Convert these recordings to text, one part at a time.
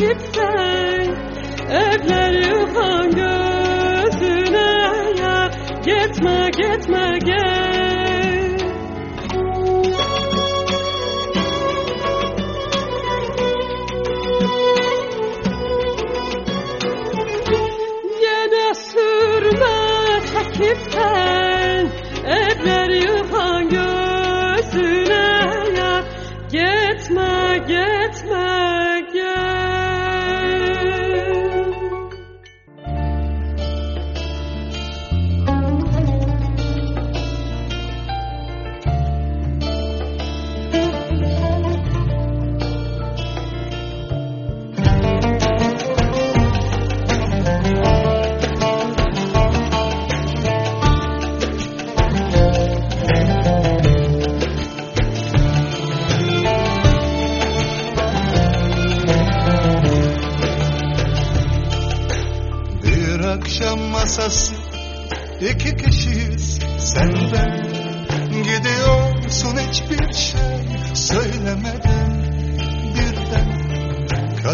It's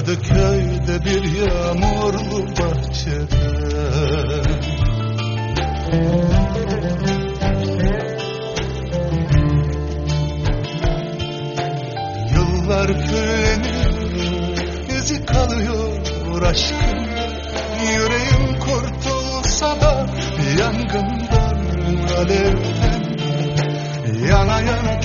Ya köyde bir yağmurlu bahçede. Yıllar küllenir, izi kalıyor aşkım Yüreğim kurtulsa da yangından, alevden Yana yana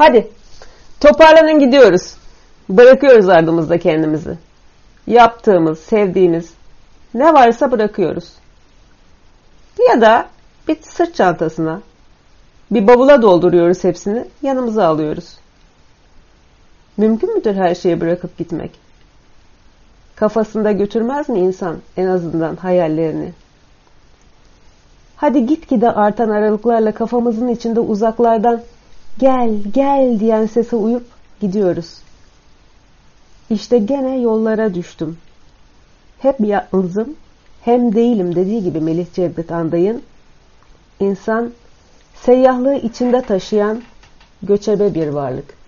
Hadi toparlanın gidiyoruz. Bırakıyoruz ardımızda kendimizi. Yaptığımız, sevdiğimiz ne varsa bırakıyoruz. Ya da bir sırt çantasına, bir bavula dolduruyoruz hepsini, yanımıza alıyoruz. Mümkün müdür her şeyi bırakıp gitmek? Kafasında götürmez mi insan en azından hayallerini? Hadi gitgide artan aralıklarla kafamızın içinde uzaklardan gel gel diyen sese uyup gidiyoruz. İşte gene yollara düştüm. Hep yalnızım, hem değilim dediği gibi Melih Cevdet Anday'ın insan seyyahlığı içinde taşıyan göçebe bir varlık.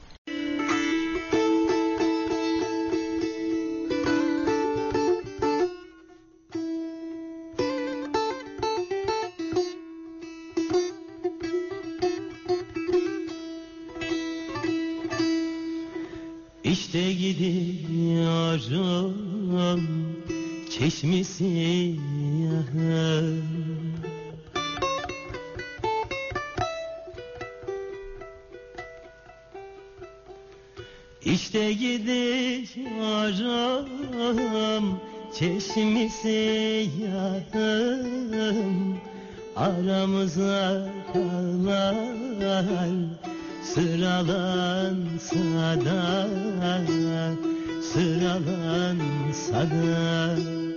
Yağı. İşte gidiyorum çeşmisi yağı. Aramıza kalan sıralansa da sıralansa da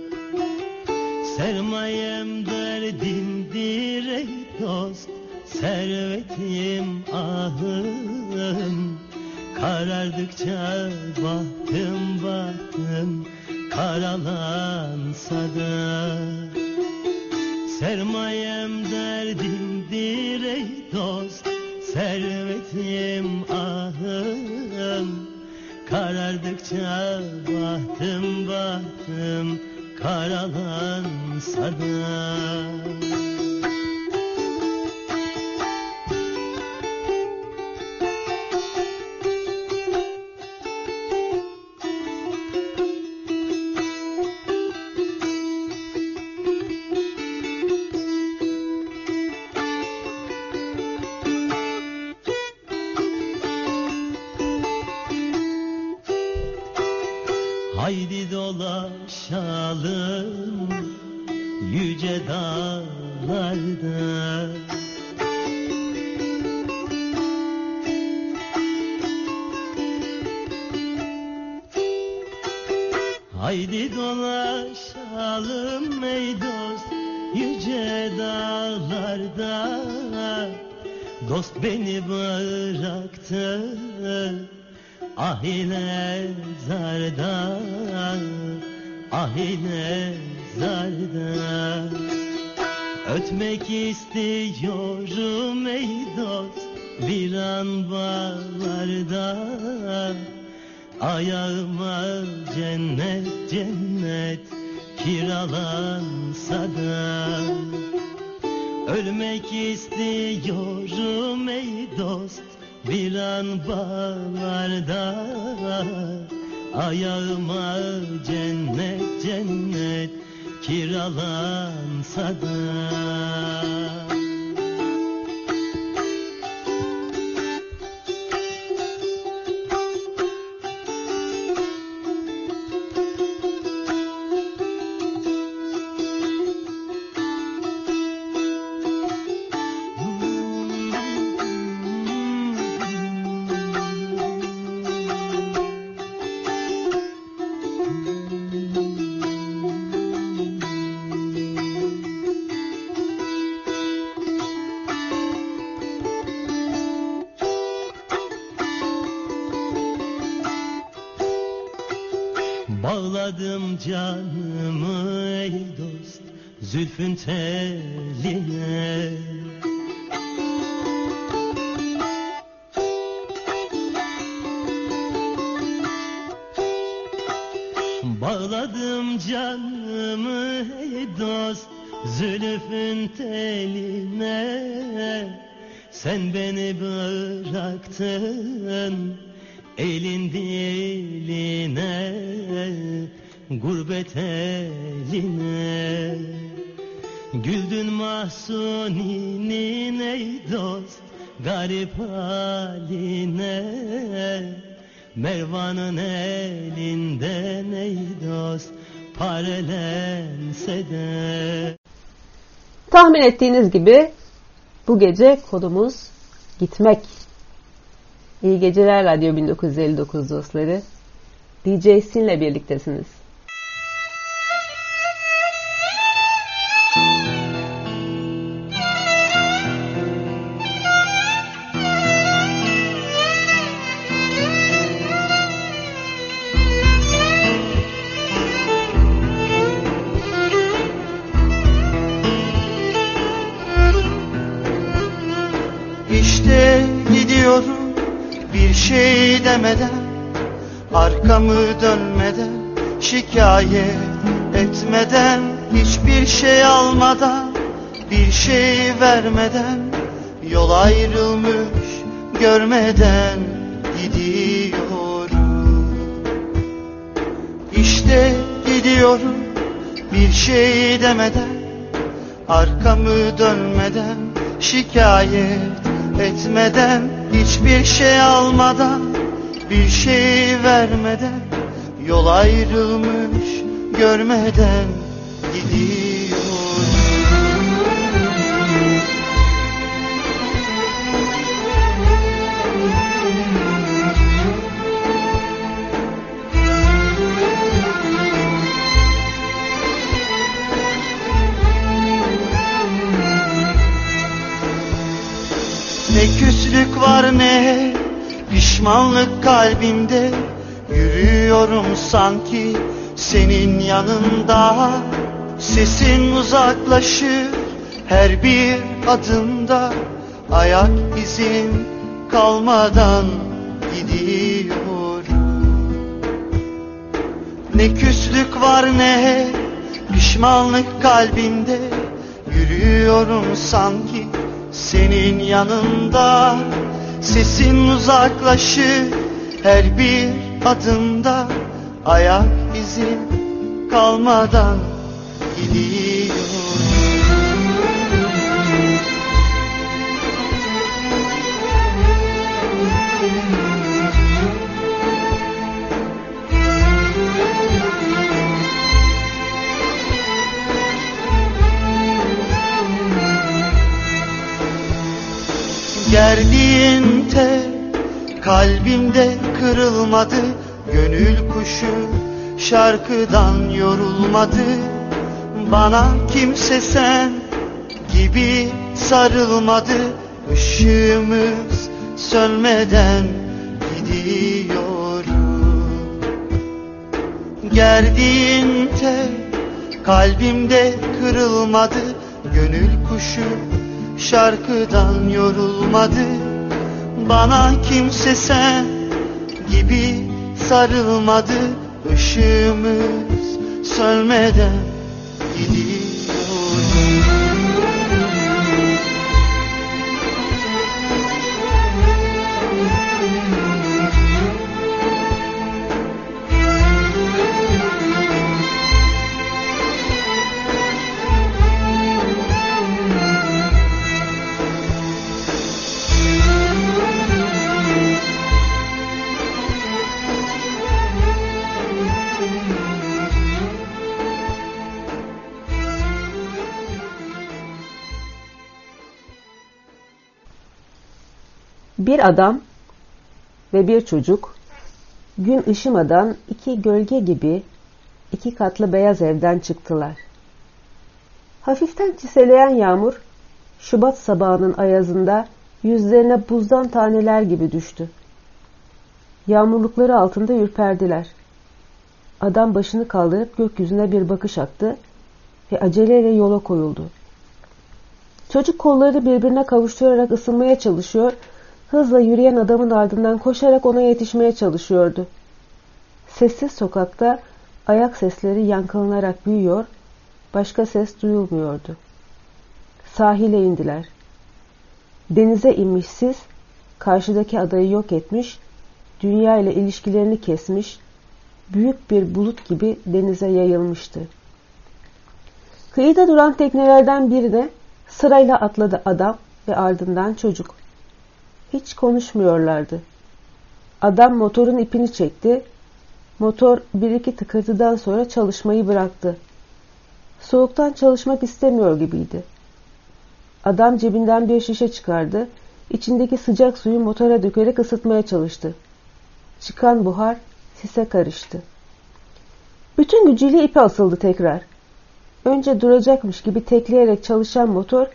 Sermayem derdindir ey dost Servetim ahım. Karardıkça bahtım bahtım Karalansa da Sermayem derdindir ey dost Servetim ahım. Karardıkça bahtım bahtım Karalansa da dolaşalım yüce dağlarda. Haydi dolaşalım ey dost yüce dağlarda. Dost beni bıraktı ah ile zarda ah ile zarda. Ötmek istiyorum ey dost bir an bağlarda. Ayağıma cennet cennet kiralansa da. Ölmek istiyorum ey dost bir an bağlarda Ayağıma cennet cennet kiralansa da zülfün tel ettiğiniz gibi bu gece kodumuz gitmek. İyi geceler Radyo 1959 dostları. DJ Sin'le birliktesiniz. Şikayet etmeden Hiçbir şey almadan bir şey vermeden Yol ayrılmış görmeden gidiyorum. İşte gidiyorum bir şey demeden Arkamı dönmeden şikayet etmeden Hiçbir şey almadan bir şey vermeden Yol ayrılmış görmeden gidiyorum Ne küslük var ne pişmanlık kalbimde Yürüyorum sanki senin yanında Sesin uzaklaşır her bir adımda. Ayak izin kalmadan gidiyorum Ne küslük var ne pişmanlık kalbimde Yürüyorum sanki senin yanında. Sesin uzaklaşır her bir adımda. Ayak izin kalmadan gidiyorum Gerdiğin tel kalbimde kırılmadı Gönül kuşu şarkıdan yorulmadı Bana kimse sen gibi sarılmadı. Işığımız sönmeden gidiyorum. Gerdiğin tel kalbimde kırılmadı. Gönül kuşu şarkıdan yorulmadı. Bana kimse sen gibi sarılmadı Işığımız sönmeden gidiyorum Bir adam ve bir çocuk gün ışımadan iki gölge gibi iki katlı beyaz evden çıktılar. Hafiften çiseleyen yağmur Şubat sabahının ayazında yüzlerine buzdan taneler gibi düştü. Yağmurlukları altında ürperdiler. Adam başını kaldırıp gökyüzüne bir bakış attı ve aceleyle yola koyuldu. Çocuk kolları birbirine kavuşturarak ısınmaya çalışıyor, hızla yürüyen adamın ardından koşarak ona yetişmeye çalışıyordu. Sessiz sokakta ayak sesleri yankılanarak büyüyor, başka ses duyulmuyordu. Sahile indiler. Denize inmiş sis, karşıdaki adayı yok etmiş, dünya ile ilişkilerini kesmiş, büyük bir bulut gibi denize yayılmıştı. Kıyıda duran teknelerden birine sırayla atladı adam ve ardından çocuk. Hiç konuşmuyorlardı. Adam motorun ipini çekti. Motor bir iki tıkırtıdan sonra çalışmayı bıraktı. Soğuktan çalışmak istemiyor gibiydi. Adam cebinden bir şişe çıkardı. İçindeki sıcak suyu motora dökerek ısıtmaya çalıştı. Çıkan buhar sise karıştı. Bütün gücüyle ipe asıldı tekrar. Önce duracakmış gibi tekleyerek çalışan motor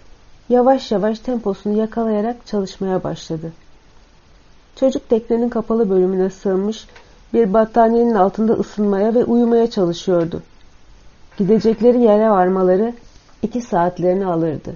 yavaş yavaş temposunu yakalayarak çalışmaya başladı. Çocuk teknenin kapalı bölümüne sığınmış bir battaniyenin altında ısınmaya ve uyumaya çalışıyordu. Gidecekleri yere varmaları iki saatlerini alırdı.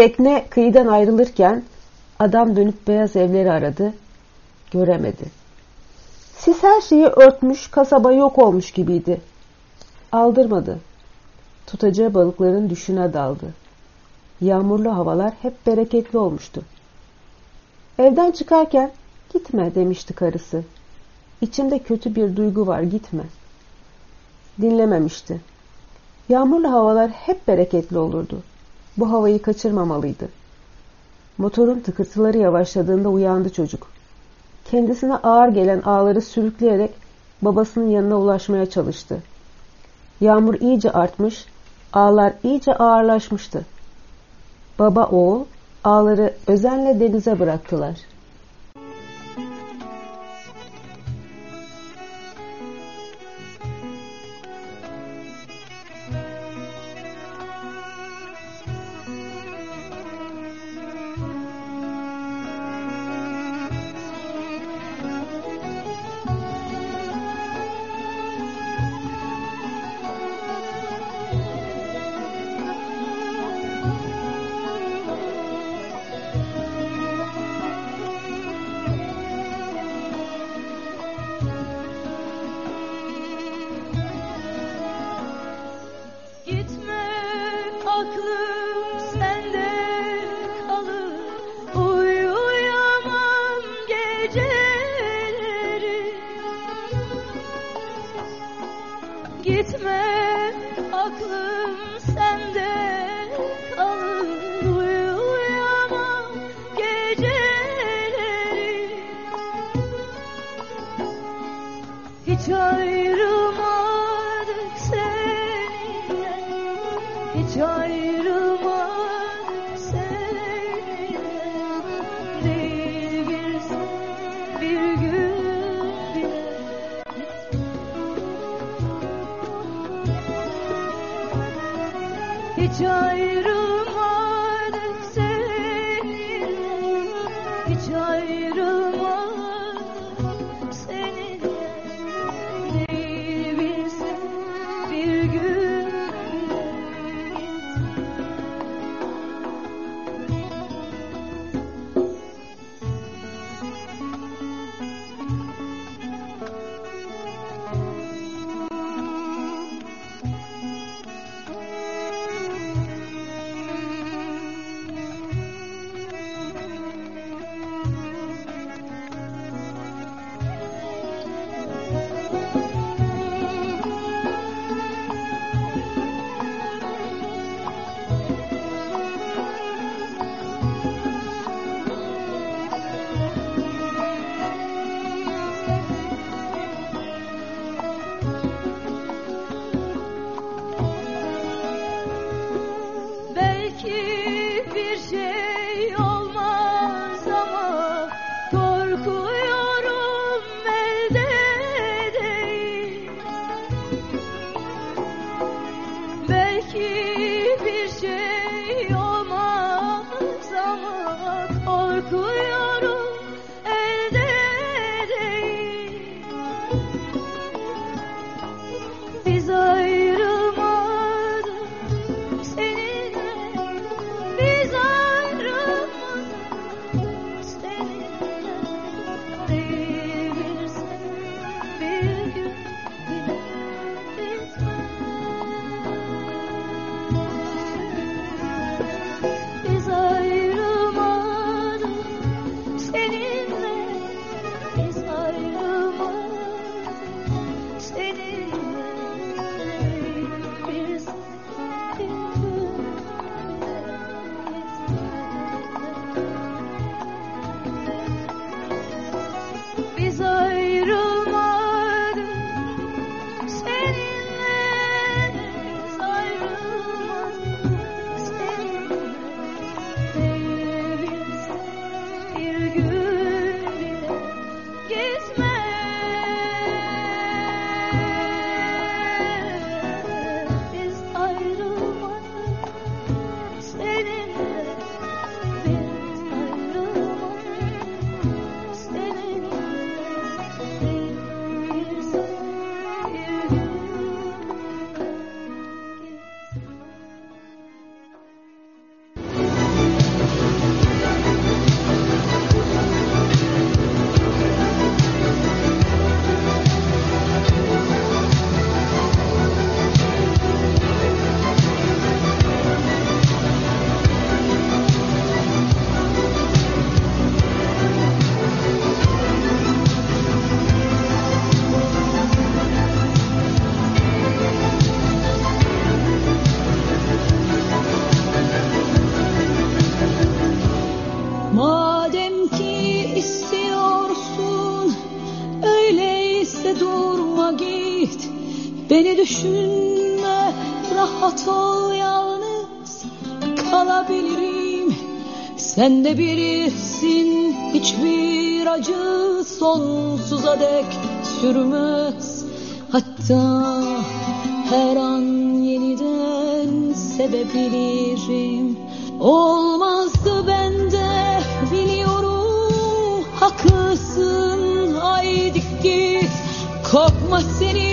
Tekne kıyıdan ayrılırken adam dönüp beyaz evleri aradı. Göremedi. Sis her şeyi örtmüş, kasaba yok olmuş gibiydi. Aldırmadı. Tutacağı balıkların düşüne daldı. Yağmurlu havalar hep bereketli olmuştu. Evden çıkarken gitme demişti karısı. İçimde kötü bir duygu var gitme. Dinlememişti. Yağmurlu havalar hep bereketli olurdu. Bu havayı kaçırmamalıydı. Motorun tıkırtıları yavaşladığında uyandı çocuk. Kendisine ağır gelen ağları sürükleyerek babasının yanına ulaşmaya çalıştı. Yağmur iyice artmış, ağlar iyice ağırlaşmıştı. Baba oğul ağları özenle denize bıraktılar. Sen de birisin hiçbir acı sonsuza dek sürmez. Hatta her an yeniden sevebilirim. Olmazdı bende biliyorum haklısın. Haydi git Korkma seni.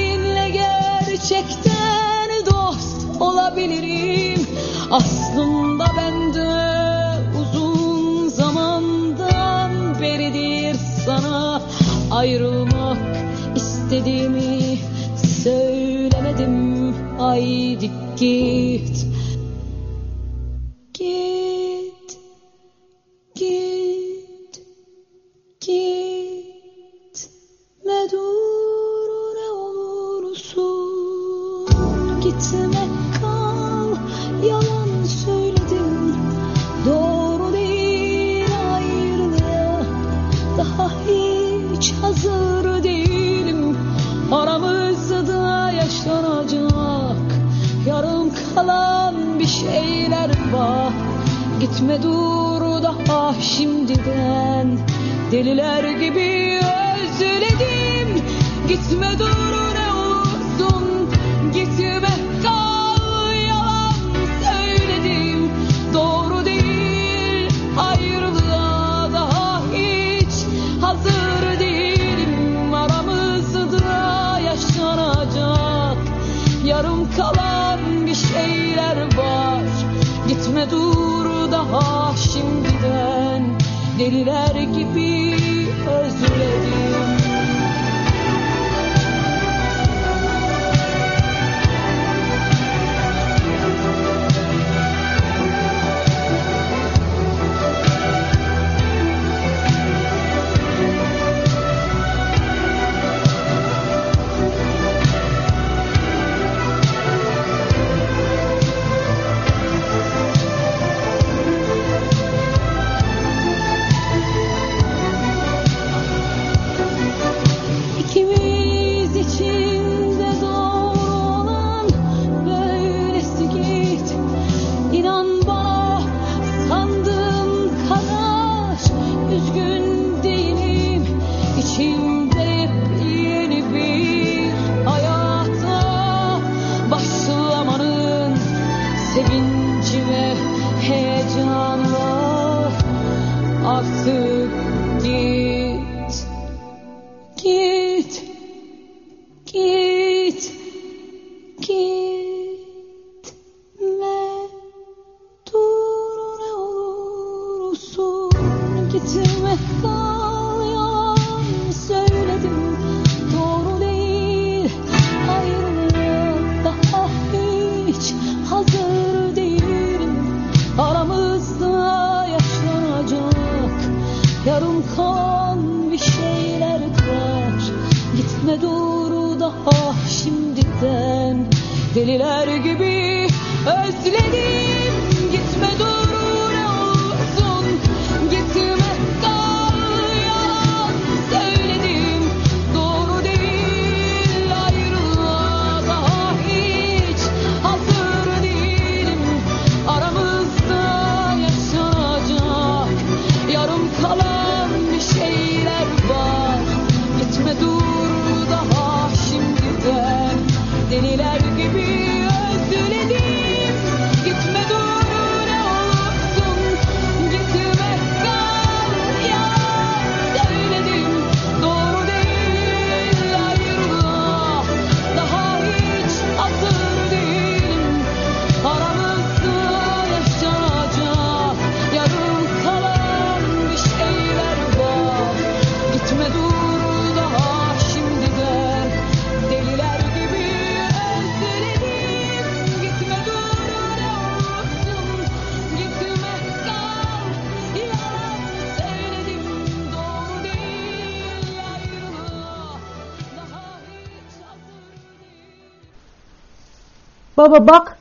Baba bak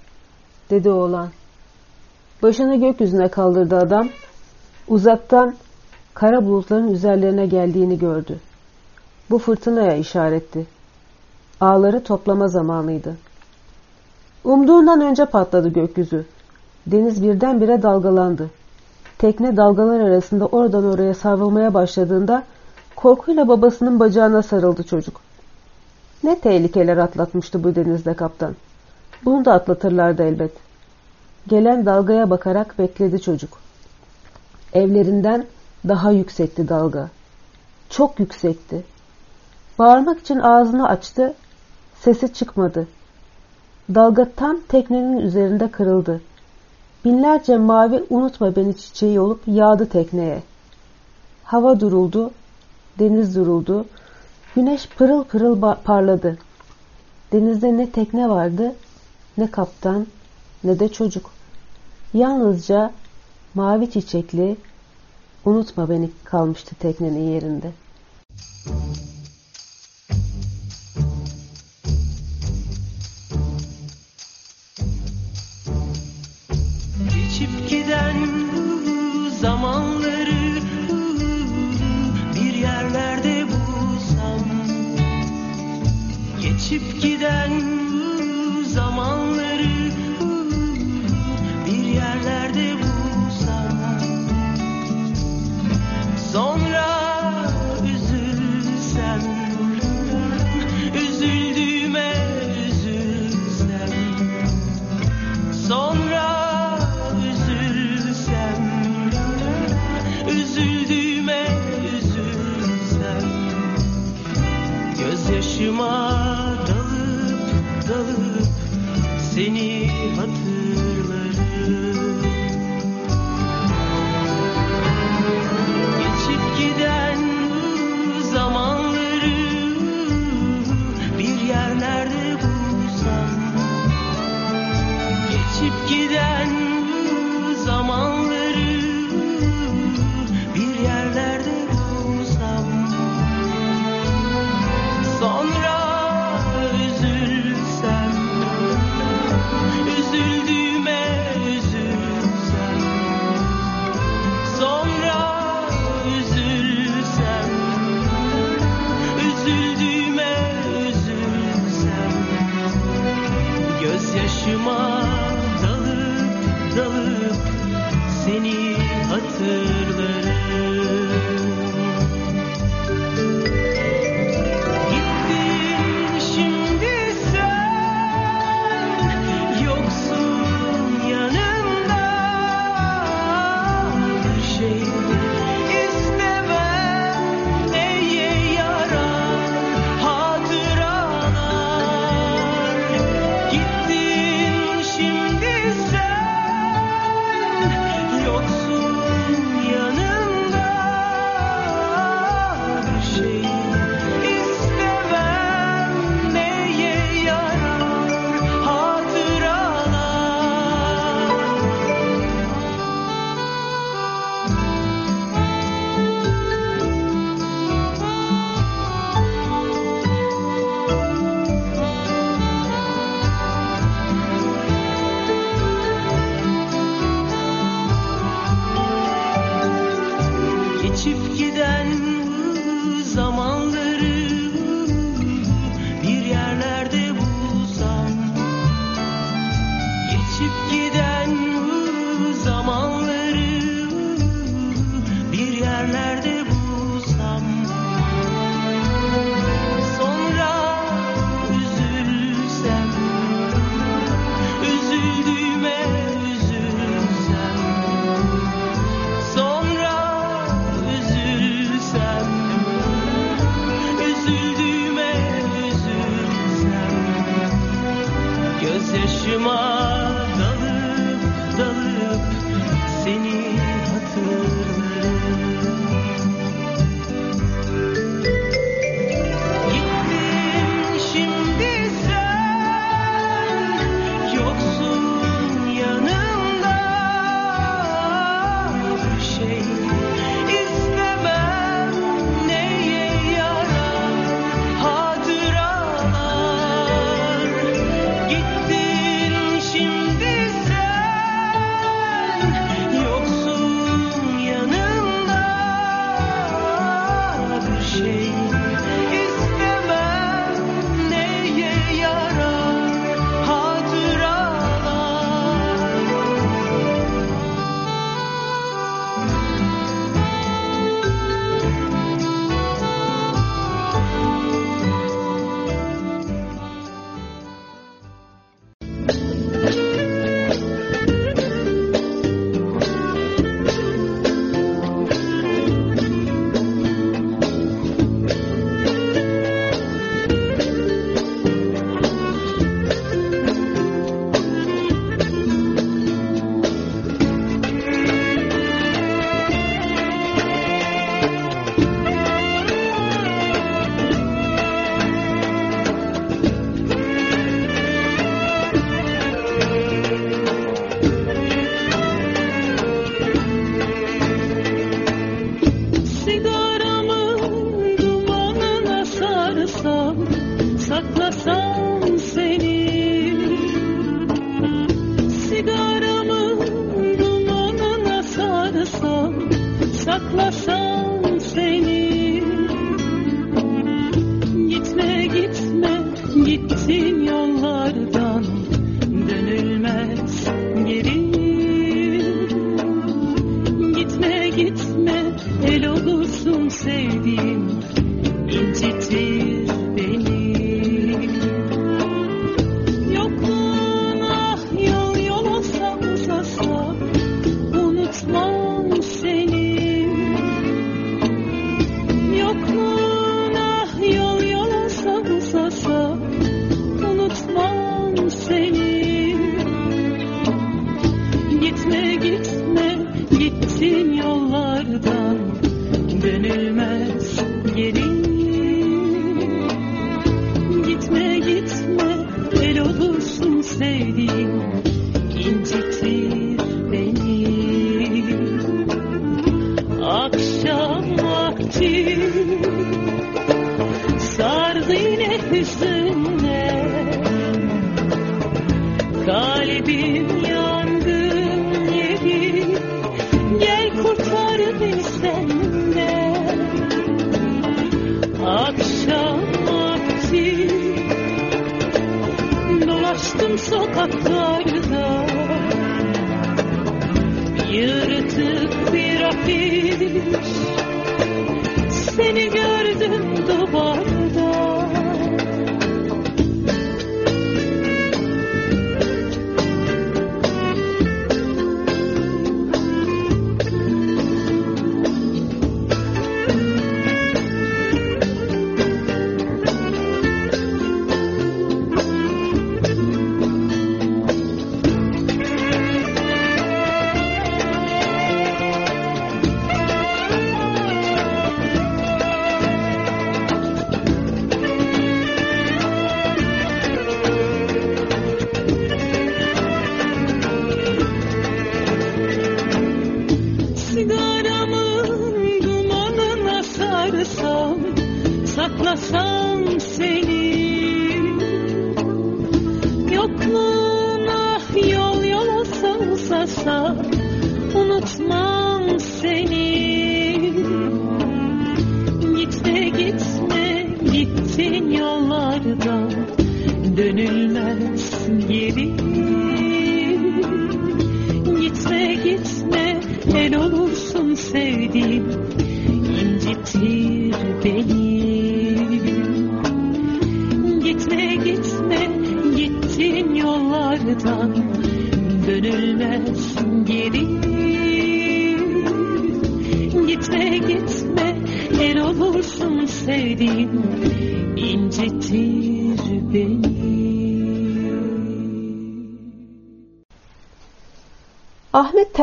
dedi oğlan. Başını gökyüzüne kaldırdı adam. Uzaktan kara bulutların üzerlerine geldiğini gördü. Bu fırtınaya işaretti. Ağları toplama zamanıydı. Umduğundan önce patladı gökyüzü. Deniz birdenbire dalgalandı. Tekne dalgalar arasında oradan oraya savrulmaya başladığında korkuyla babasının bacağına sarıldı çocuk. Ne tehlikeler atlatmıştı bu denizde kaptan. Bunu da atlatırlardı elbet. Gelen dalgaya bakarak bekledi çocuk. Evlerinden daha yüksekti dalga. Çok yüksekti. Bağırmak için ağzını açtı, sesi çıkmadı. Dalga tam teknenin üzerinde kırıldı. Binlerce mavi unutma beni çiçeği olup yağdı tekneye. Hava duruldu, deniz duruldu, güneş pırıl pırıl parladı. Denizde ne tekne vardı, ne kaptan, ne de çocuk. Yalnızca mavi çiçekli, unutma beni kalmıştı teknenin yerinde. Geçip Seni hatırlarım. Geçip giden zamanları Bir yerlerde bulsam. Geçip giden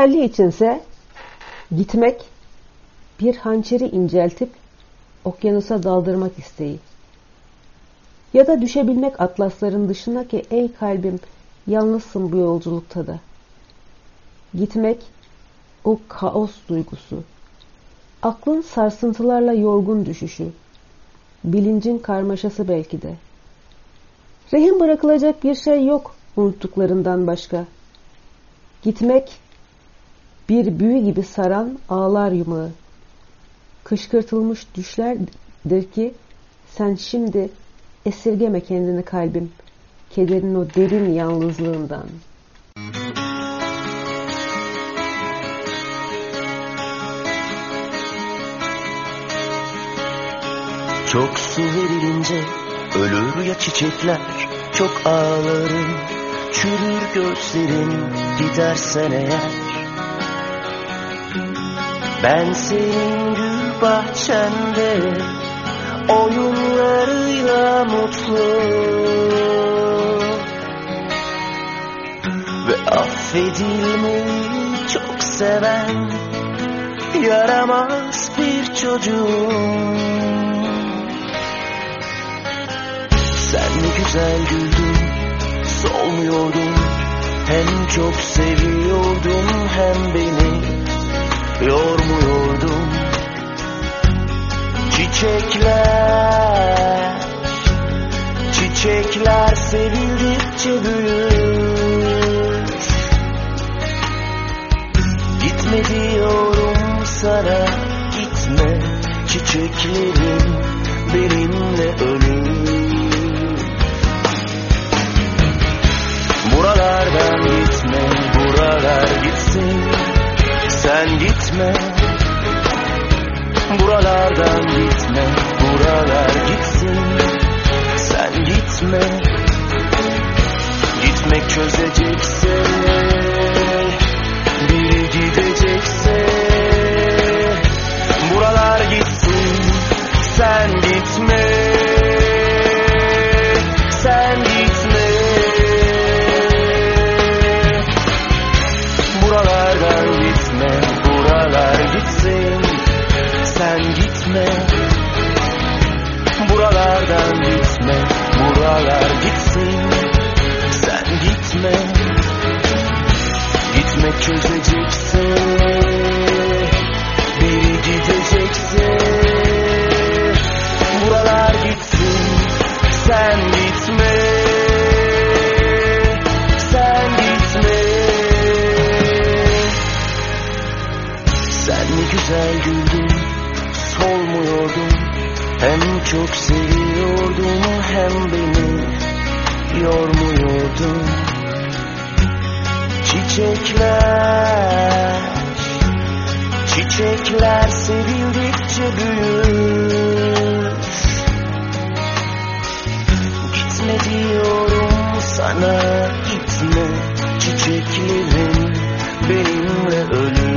Telli içinse gitmek bir hançeri inceltip okyanusa daldırmak isteği. Ya da düşebilmek atlasların dışına ki ey kalbim yalnızsın bu yolculukta da. Gitmek o kaos duygusu. Aklın sarsıntılarla yorgun düşüşü. Bilincin karmaşası belki de. Rehin bırakılacak bir şey yok unuttuklarından başka. Gitmek bir büyü gibi saran ağlar yumağı. Kışkırtılmış düşlerdir ki sen şimdi esirgeme kendini kalbim. Kederin o derin yalnızlığından. Çok su verilince ölür ya çiçekler Çok ağlarım çürür gözlerim gidersen eğer Ben senin gül bahçende oyunlarıyla mutlu. Ve affedilmeyi çok seven yaramaz bir çocuğum. Sen güzel güldün, solmuyordun. Hem çok seviyordun hem beni yormuyordun Çiçekler, çiçekler sevildikçe büyür. Gitme diyorum sana, gitme. Çiçeklerim benimle ölür. Buralardan gitme, buralar gitsin Sen gitme. Buralardan gitme, buralar gitsin. Sen gitme. Gitmek çözecekse. Biri gidecekse. Buralar gitsin. Sen gitme Gitmeden gitme buralar gitsin. Sen gitme. Gitmek çözecekse Biri gidecekse Buralar gitsin. Sen gitme. Sen gitme. Sen ne güzel güldün çok seviyordum hem beni yormuyordun. Çiçekler Çiçekler sevildikçe büyür. Gitme diyorum sana gitme Çiçeklerin benimle ölür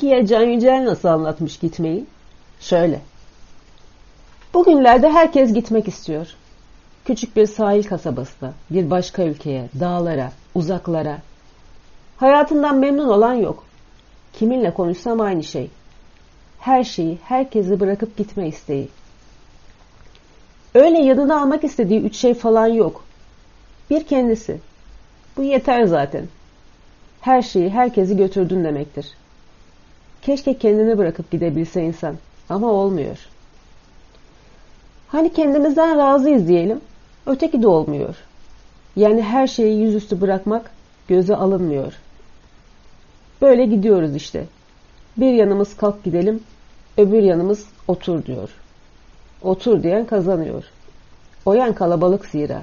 Peki ya Can Yücel nasıl anlatmış gitmeyi? Şöyle. Bugünlerde herkes gitmek istiyor. Küçük bir sahil kasabasına, bir başka ülkeye, dağlara, uzaklara. Hayatından memnun olan yok. Kiminle konuşsam aynı şey. Her şeyi, herkesi bırakıp gitme isteği. Öyle yanına almak istediği üç şey falan yok. Bir kendisi. Bu yeter zaten. Her şeyi, herkesi götürdün demektir. Keşke kendini bırakıp gidebilse insan. Ama olmuyor. Hani kendimizden razıyız diyelim. Öteki de olmuyor. Yani her şeyi yüzüstü bırakmak göze alınmıyor. Böyle gidiyoruz işte. Bir yanımız kalk gidelim, öbür yanımız otur diyor. Otur diyen kazanıyor. Oyan kalabalık zira.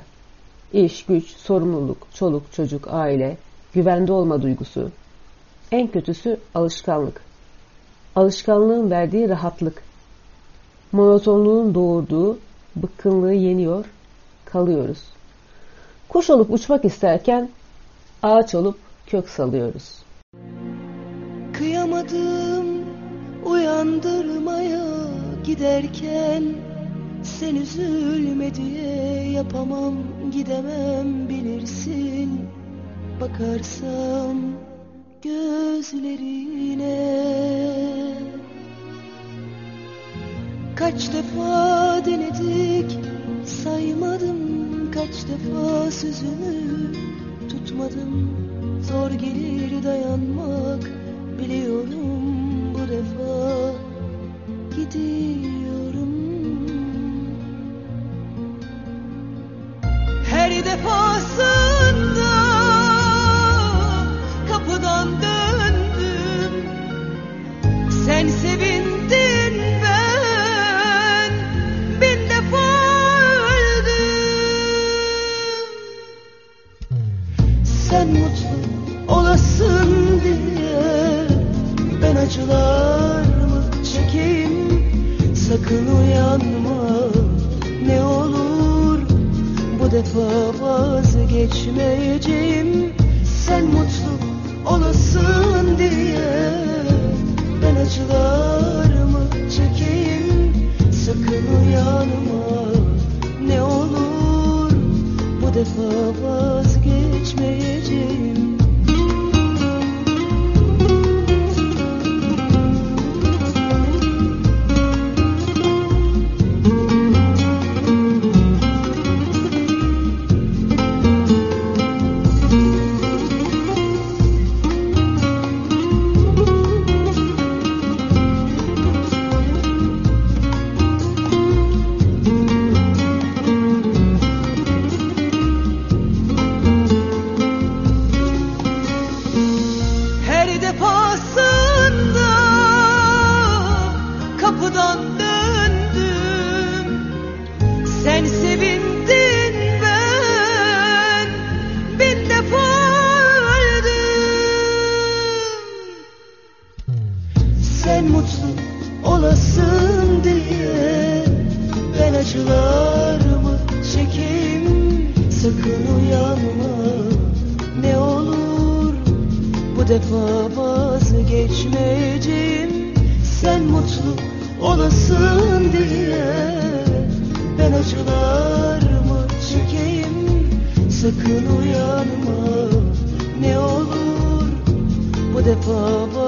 İş, güç, sorumluluk, çoluk, çocuk, aile, güvende olma duygusu. En kötüsü alışkanlık. Alışkanlığın verdiği rahatlık. Monotonluğun doğurduğu bıkkınlığı yeniyor, kalıyoruz. Kuş olup uçmak isterken ağaç olup kök salıyoruz. Kıyamadım uyandırmaya giderken Sen üzülme diye yapamam gidemem bilirsin Bakarsam gözlerine. Kaç defa denedik saymadım. Kaç defa sözümü tutmadım. Zor gelir dayanmak biliyorum bu defa Gidiyorum. Her defasında Sakın uyanma. Ne olur bu defa vazgeçmeyeceğim. Sen mutlu olasın diye ben acılar mı çekeyim? Sakın uyanma. Ne olur bu defa vazgeçmeyeceğim Sakın uyanma. Ne olur Bu defa vazgeçmeyeceğim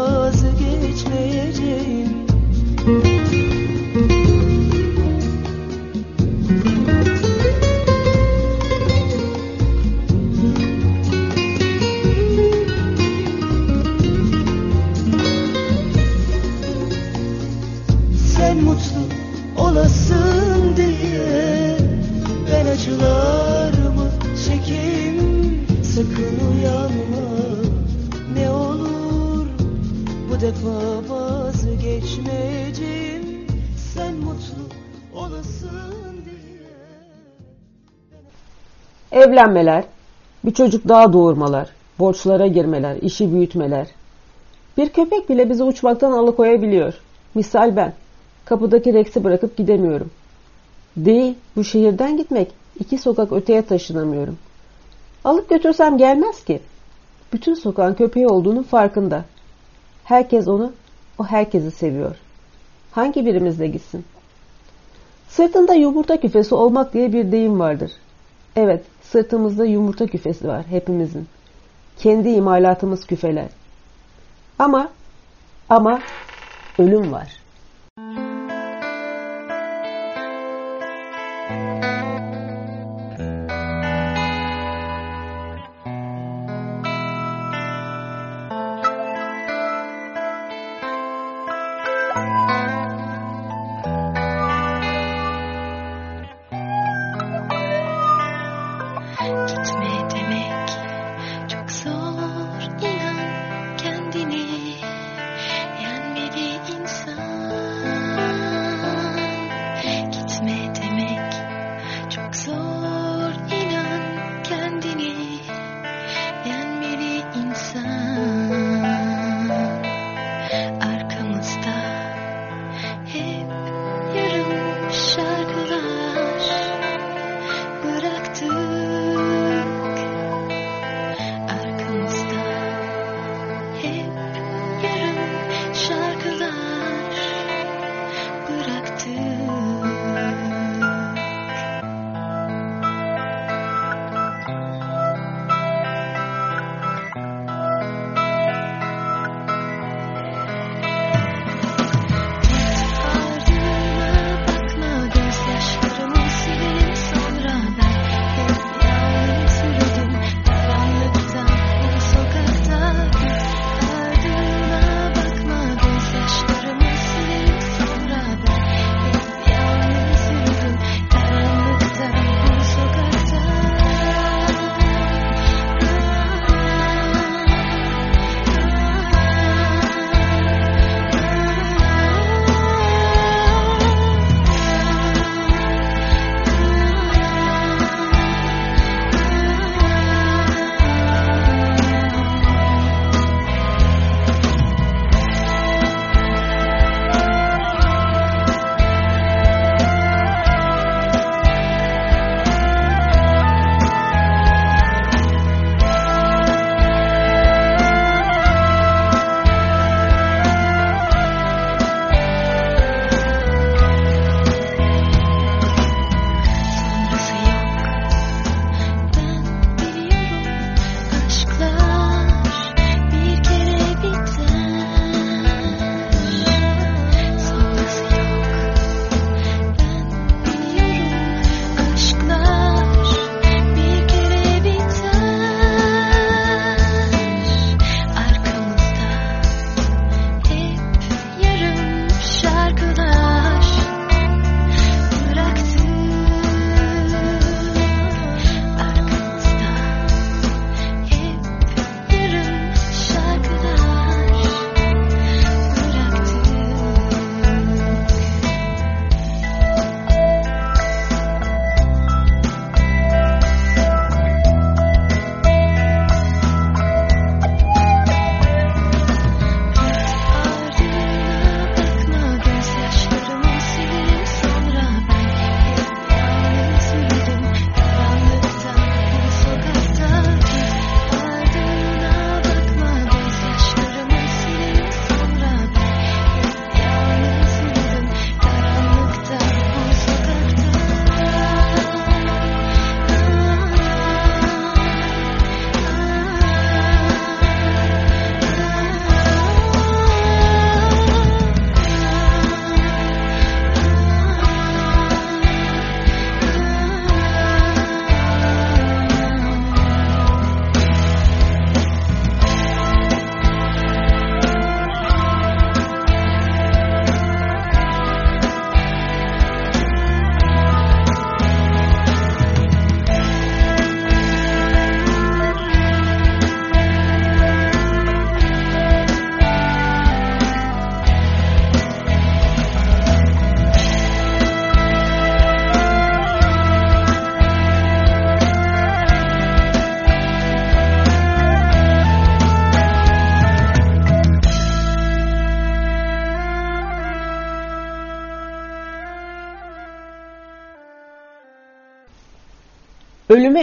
Evlenmeler, bir çocuk daha doğurmalar, borçlara girmeler, işi büyütmeler. Bir köpek bile bizi uçmaktan alıkoyabiliyor. Misal ben. Kapıdaki Rex'i bırakıp gidemiyorum. Değil, bu şehirden gitmek. iki sokak öteye taşınamıyorum. Alıp götürsem gelmez ki. Bütün sokağın köpeği olduğunun farkında. Herkes onu, o herkesi seviyor. Hangi birimizle gitsin? Sırtında yumurta küfesi olmak diye bir deyim vardır. Evet, sırtımızda yumurta küfesi var hepimizin. Kendi imalatımız küfeler. Ama, ama ölüm var.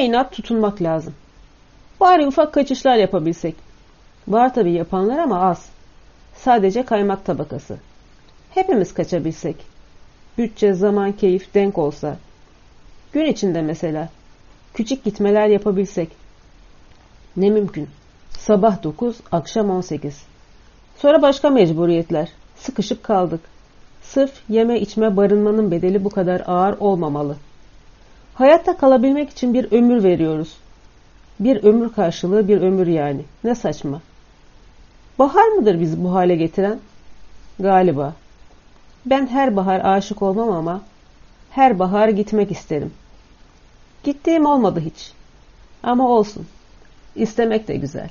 İnat tutunmak lazım. Bari ufak kaçışlar yapabilsek. Var tabii yapanlar ama az. Sadece kaymak tabakası. Hepimiz kaçabilsek. Bütçe, zaman, keyif denk olsa. Gün içinde mesela. Küçük gitmeler yapabilsek. Ne mümkün. Sabah 9, akşam 18. Sonra başka mecburiyetler. Sıkışıp kaldık. Sırf yeme içme barınmanın bedeli bu kadar ağır olmamalı. Hayatta kalabilmek için bir ömür veriyoruz. Bir ömür karşılığı bir ömür yani. Ne saçma. Bahar mıdır bizi bu hale getiren? Galiba. Ben her bahar aşık olmam ama her bahar gitmek isterim. Gittiğim olmadı hiç. Ama olsun. İstemek de güzel.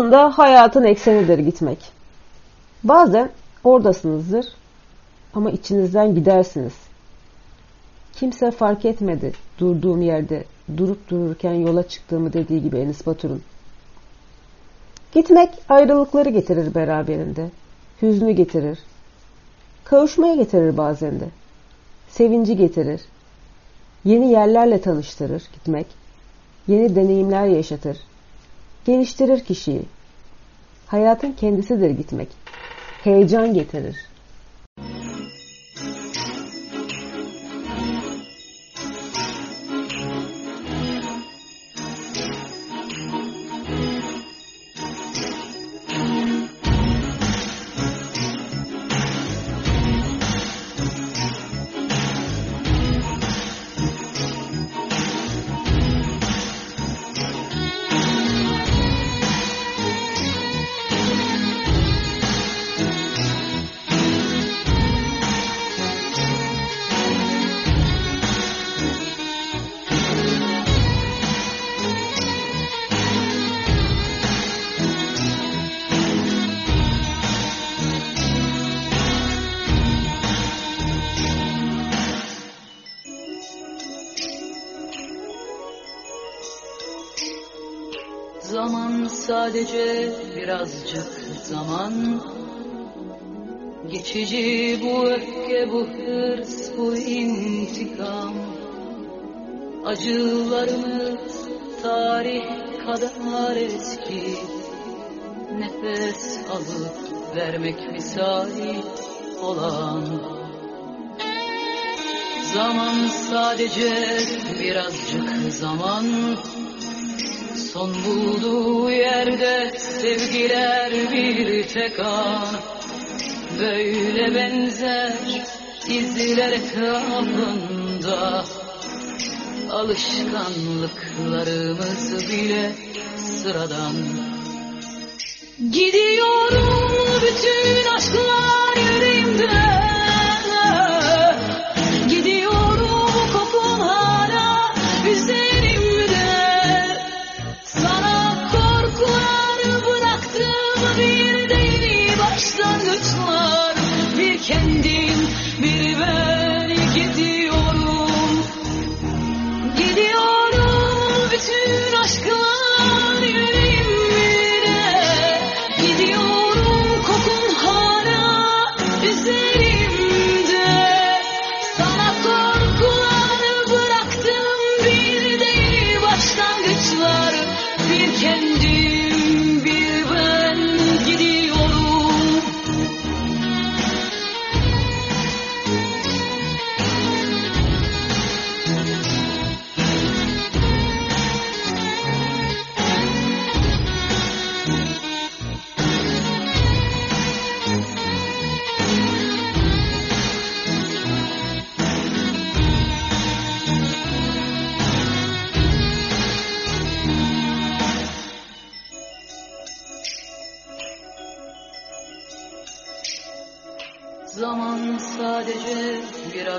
Aslında hayatın eksenidir gitmek. Bazen oradasınızdır ama içinizden gidersiniz. Kimse fark etmedi durduğum yerde durup dururken yola çıktığımı dediği gibi Enis Batur'un. Gitmek ayrılıkları getirir beraberinde. Hüznü getirir. Kavuşmayı getirir bazen de. Sevinci getirir. Yeni yerlerle tanıştırır gitmek. Yeni deneyimler yaşatır. Geliştirir kişiyi. Hayatın kendisidir gitmek. Heyecan getirir. Sadece birazcık zaman Geçici bu öfke, bu hırs, bu intikam. Acılarımız tarih kadar eski. Nefes alıp vermek misali olan. Zaman sadece birazcık zaman Son bulduğu yerde sevgiler bir tek an. Böyle benzer izler etrafında Alışkanlıklarımız bile sıradan. Gidiyorum bütün aşklar yüreğimden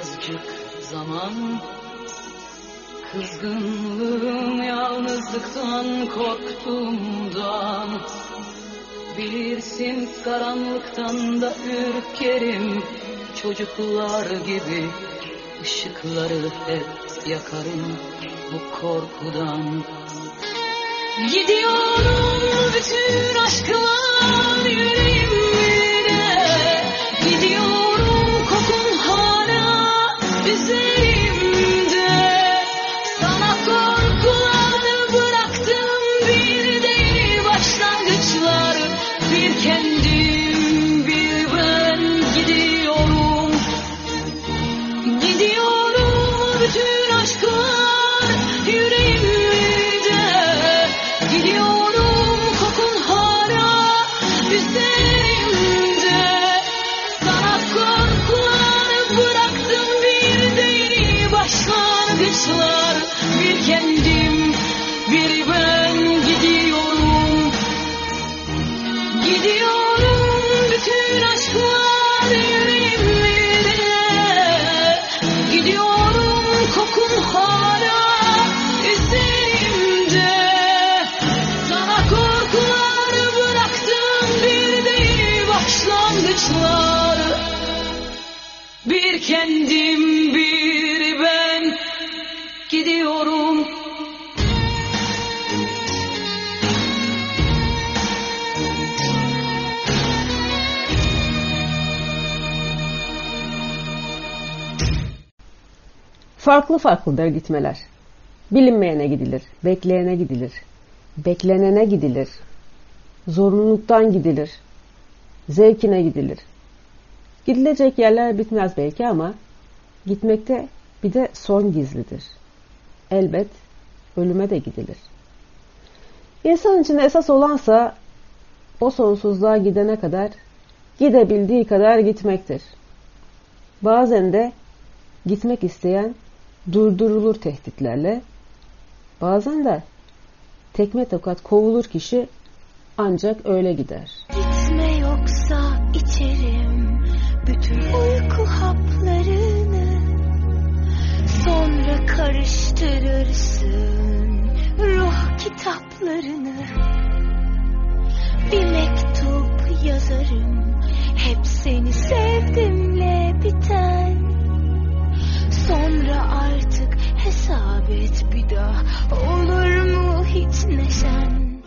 birazcık zaman. Kızgınlığım yalnızlıktan korktuğumdan. Bilirsin karanlıktan da ürkerim. Çocuklar gibi ışıkları hep yakarım bu korkudan. Gidiyorum bütün aşklar yüreğimde hala üzerimde Farklı farklıdır gitmeler. Bilinmeyene gidilir, bekleyene gidilir, beklenene gidilir, zorunluluktan gidilir, zevkine gidilir. Gidilecek yerler bitmez belki ama gitmekte bir de son gizlidir. Elbet ölüme de gidilir. İnsan için esas olansa o sonsuzluğa gidene kadar gidebildiği kadar gitmektir. Bazen de gitmek isteyen durdurulur tehditlerle. Bazen de tekme tokat kovulur kişi ancak öyle gider. Gitme yoksa içerim bütün uyku haplarını Sonra karıştırırsın ruh kitaplarını Bir mektup yazarım hep seni sevdimle biten Sonra artık hesap et bir daha. Olur mu hiç neşen?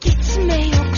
Gitme yoksa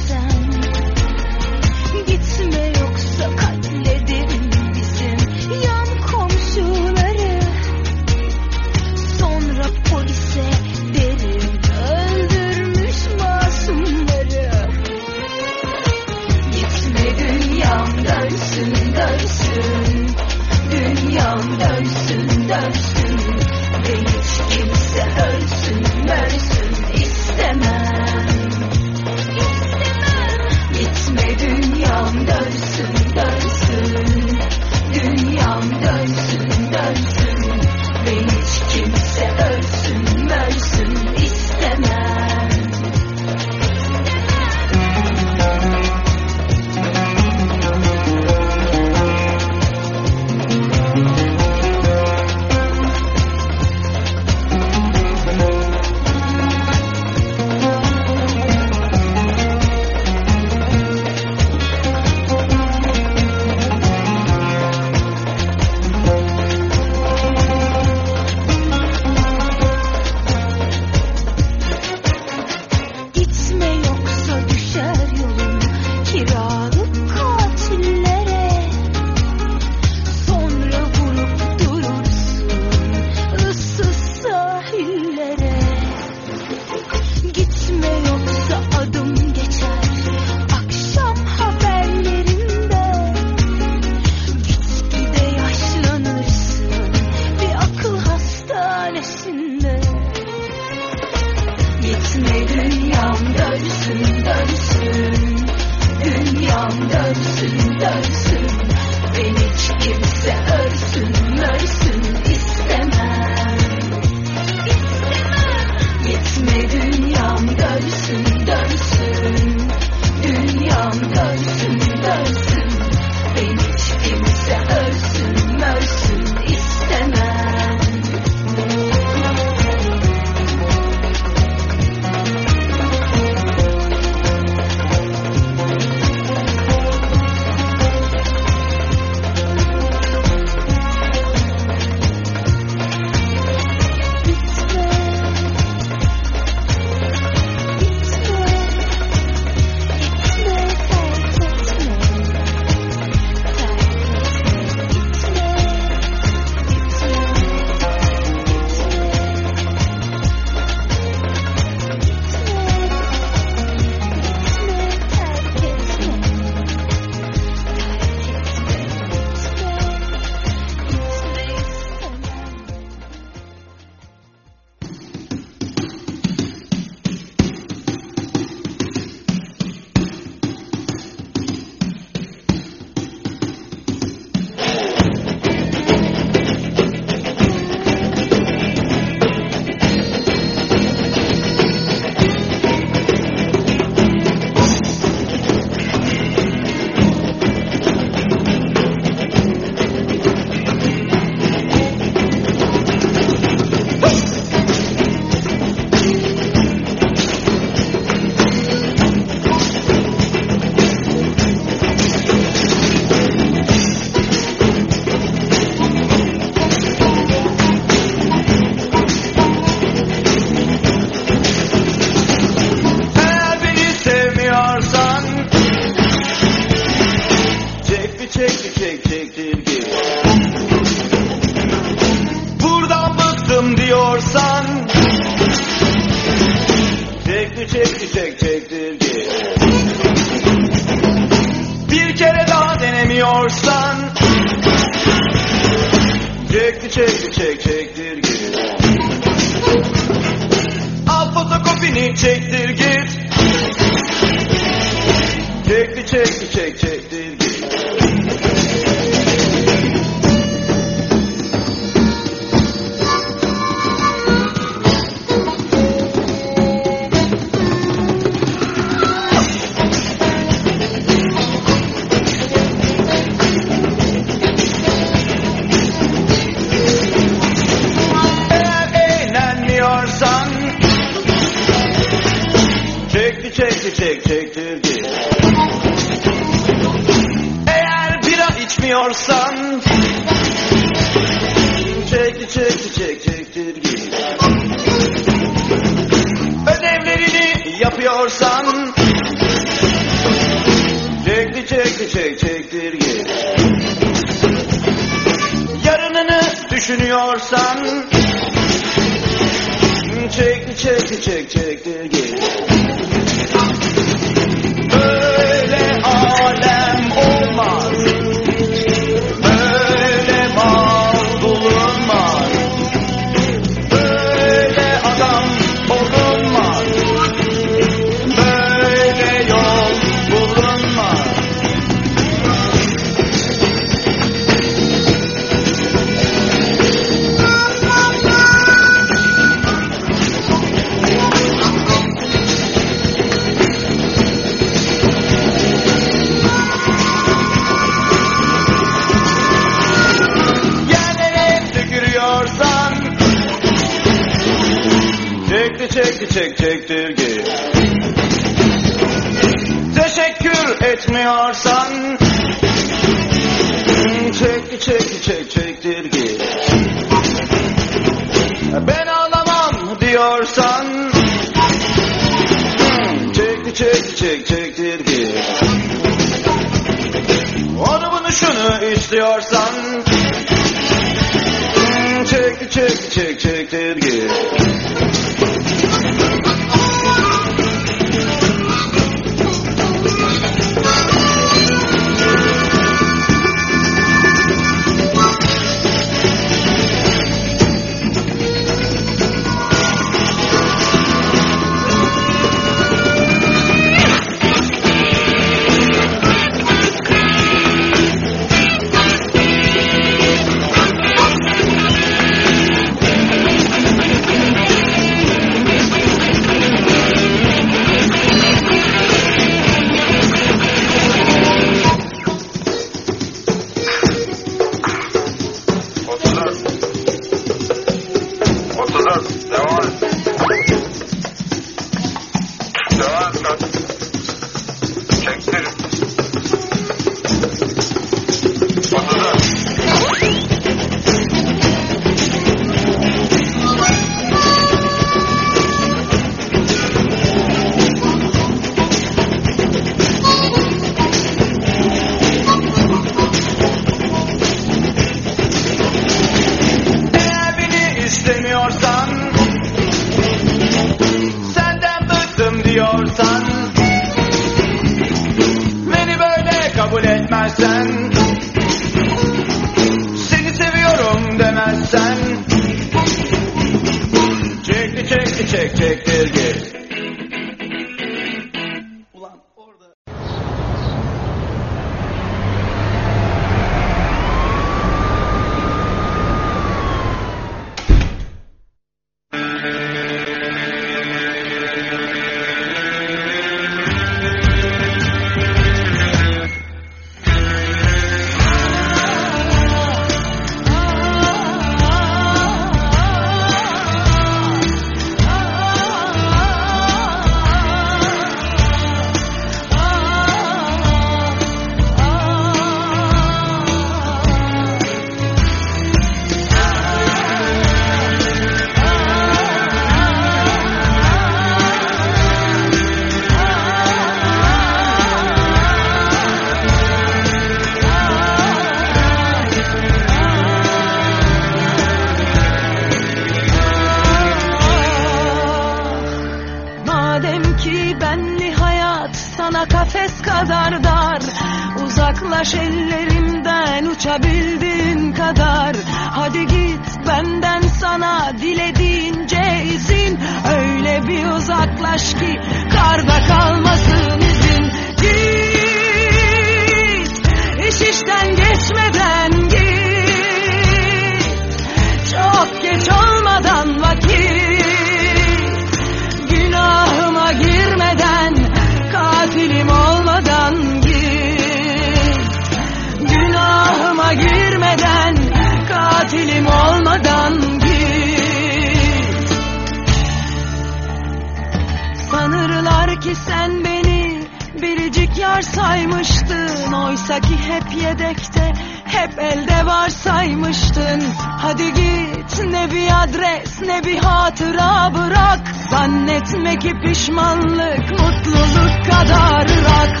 Hadi git ne bir adres ne bir hatıra bırak. Zannetme ki pişmanlık mutluluk kadar rak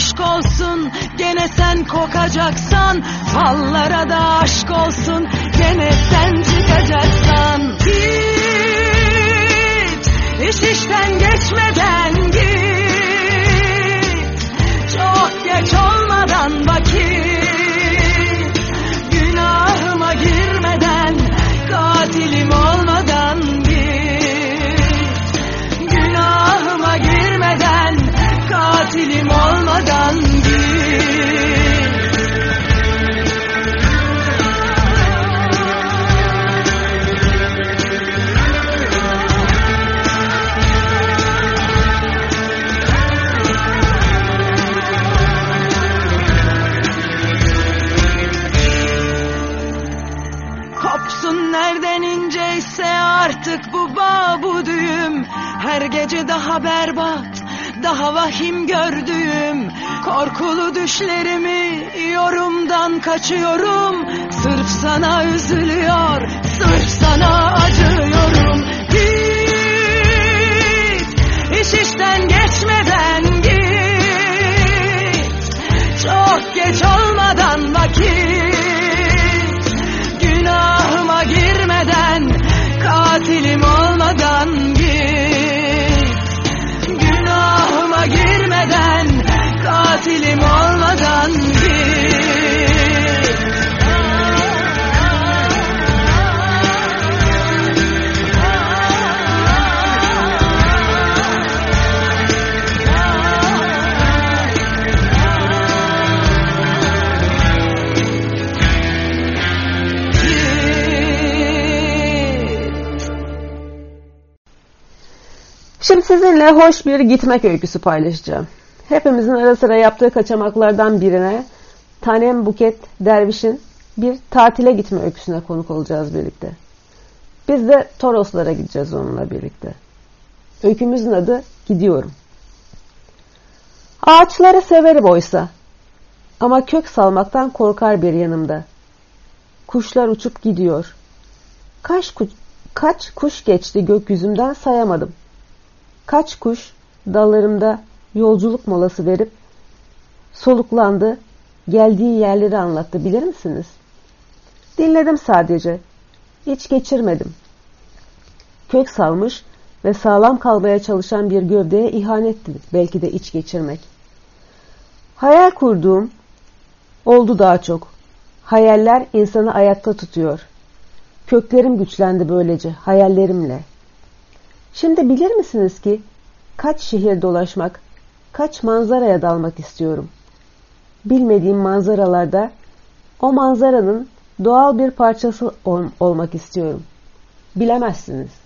aşk olsun Gene sen kokacaksan Fallara da aşk olsun Gene sen çıkacaksan gece daha berbat daha vahim gördüğüm Korkulu düşlerimi yorumdan kaçıyorum. Sırf sana üzülüyor sırf sana acıyorum. Git iş işten geçmeden git. Çok geç olmadan vakit Katilim olmadan Şimdi sizinle hoş bir gitmek öyküsü paylaşacağım. Hepimizin ara sıra yaptığı kaçamaklardan birine Tanem Buket Derviş'in bir tatile gitme öyküsüne konuk olacağız birlikte. Biz de Toroslara gideceğiz onunla birlikte. Öykümüzün adı Gidiyorum. Ağaçları severim oysa. Ama kök salmaktan korkar bir yanımda. Kuşlar uçup gidiyor. Kaç, kuş, kaç kuş geçti gökyüzümden sayamadım. Kaç kuş dallarımda yolculuk molası verip soluklandı, geldiği yerleri anlattı bilir misiniz? Dinledim sadece. Hiç geçirmedim. Kök salmış ve sağlam kalmaya çalışan bir gövdeye ihanetti belki de iç geçirmek. Hayal kurduğum oldu daha çok. Hayaller insanı ayakta tutuyor. Köklerim güçlendi böylece hayallerimle. Şimdi bilir misiniz ki kaç şehir dolaşmak, kaç manzaraya dalmak istiyorum. Bilmediğim manzaralarda o manzaranın doğal bir parçası ol olmak istiyorum. Bilemezsiniz.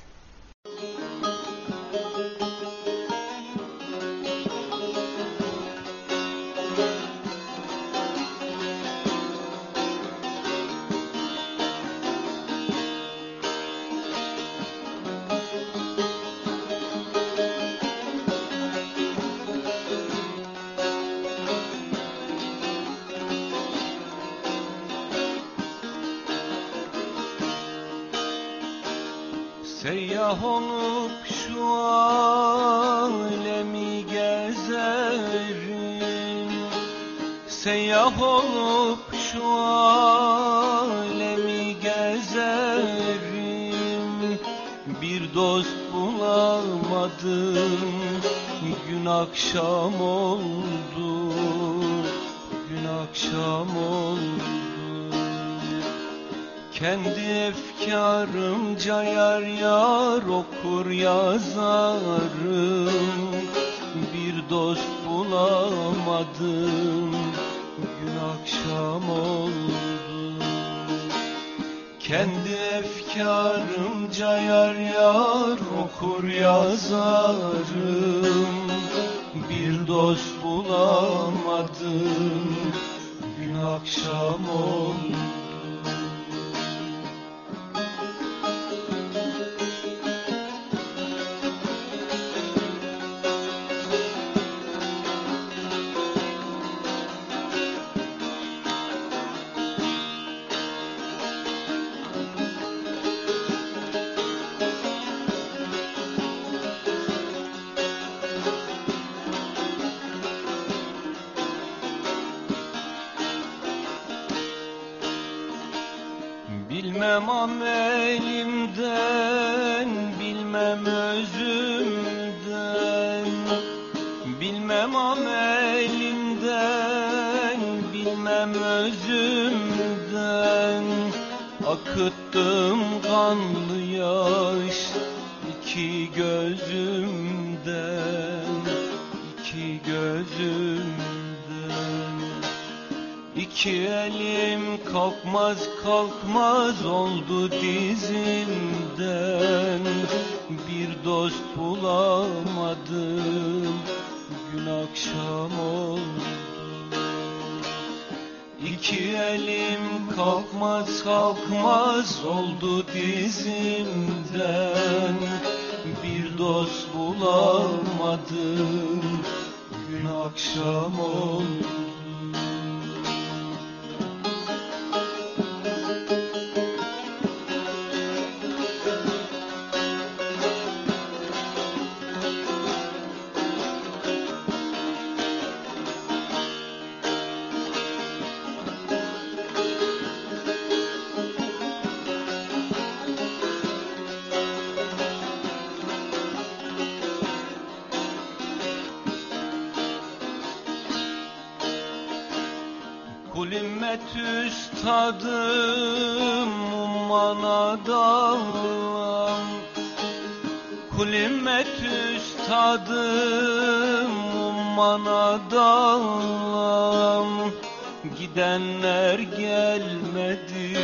Gidenler gelmedi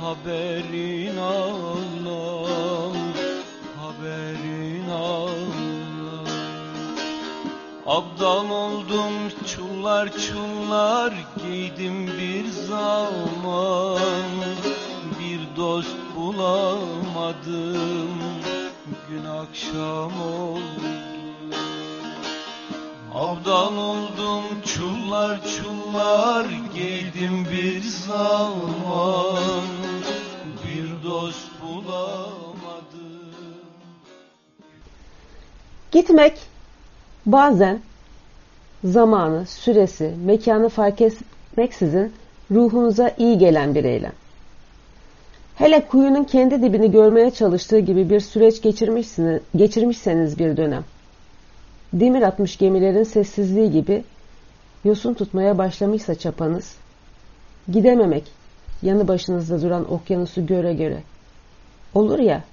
haberin Allah Haberin Allah Abdal oldum çullar çullar giydim bir zaman. Bir dost bulamadım gün akşam oldu Abdal oldum çullar çullar giydim bir zaman Bir dost bulamadım Gitmek bazen zamanı, süresi, mekanı fark etmeksizin ruhunuza iyi gelen bir eylem. Hele kuyunun kendi dibini görmeye çalıştığı gibi bir süreç geçirmişsiniz, geçirmişseniz bir dönem. Demir atmış gemilerin sessizliği gibi yosun tutmaya başlamışsa çapanız, gidememek, yanı başınızda duran okyanusu göre göre. Olur ya,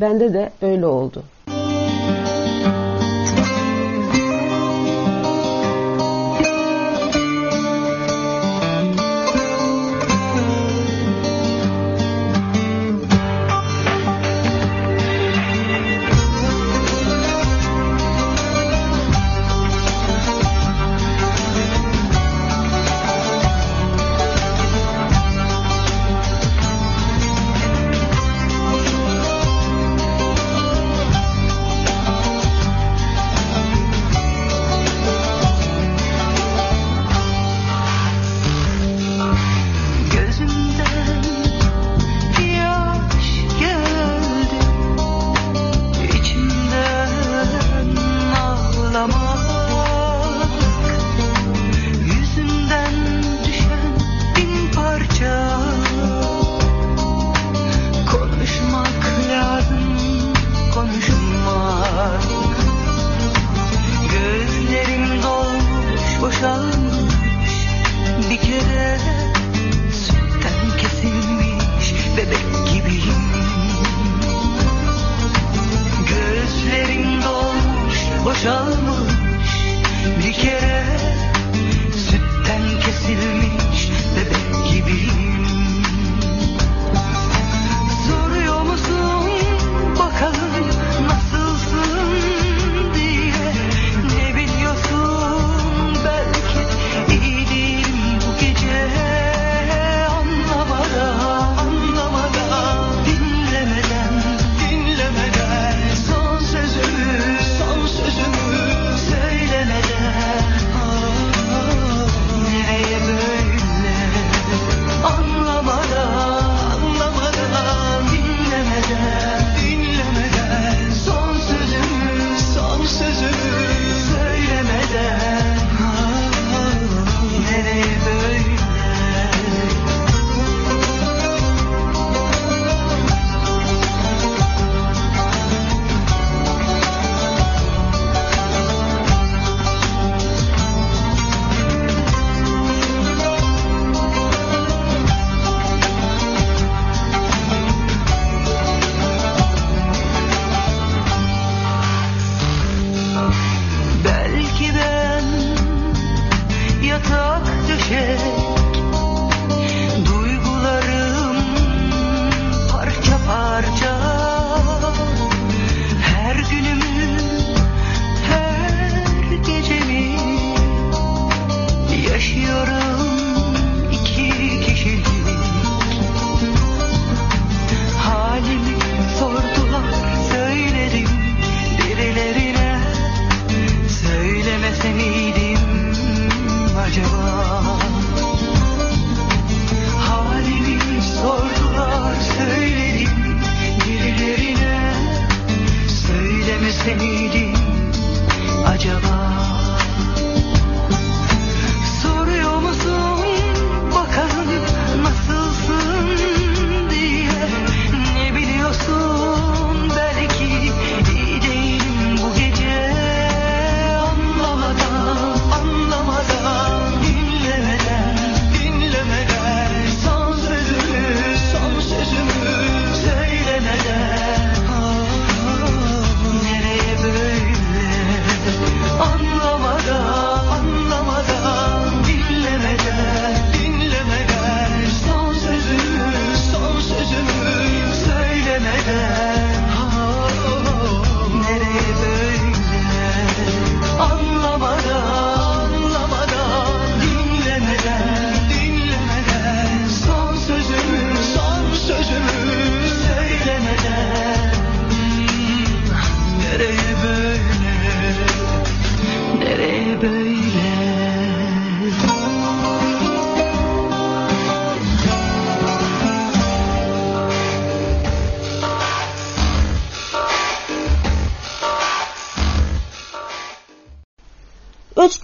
bende de öyle oldu.'' Yaşıyoruz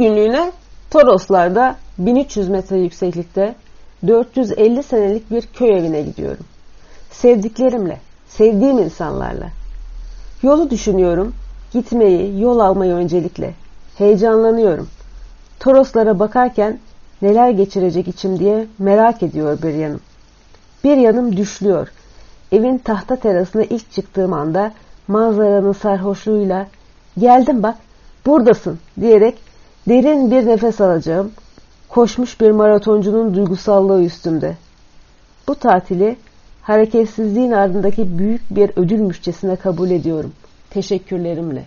günlüğüne Toroslar'da 1300 metre yükseklikte 450 senelik bir köy evine gidiyorum. Sevdiklerimle, sevdiğim insanlarla. Yolu düşünüyorum, gitmeyi, yol almayı öncelikle. Heyecanlanıyorum. Toroslara bakarken neler geçirecek içim diye merak ediyor bir yanım. Bir yanım düşlüyor. Evin tahta terasına ilk çıktığım anda manzaranın sarhoşluğuyla geldim bak buradasın diyerek derin bir nefes alacağım. Koşmuş bir maratoncunun duygusallığı üstümde. Bu tatili hareketsizliğin ardındaki büyük bir ödülmüşçesine kabul ediyorum. Teşekkürlerimle.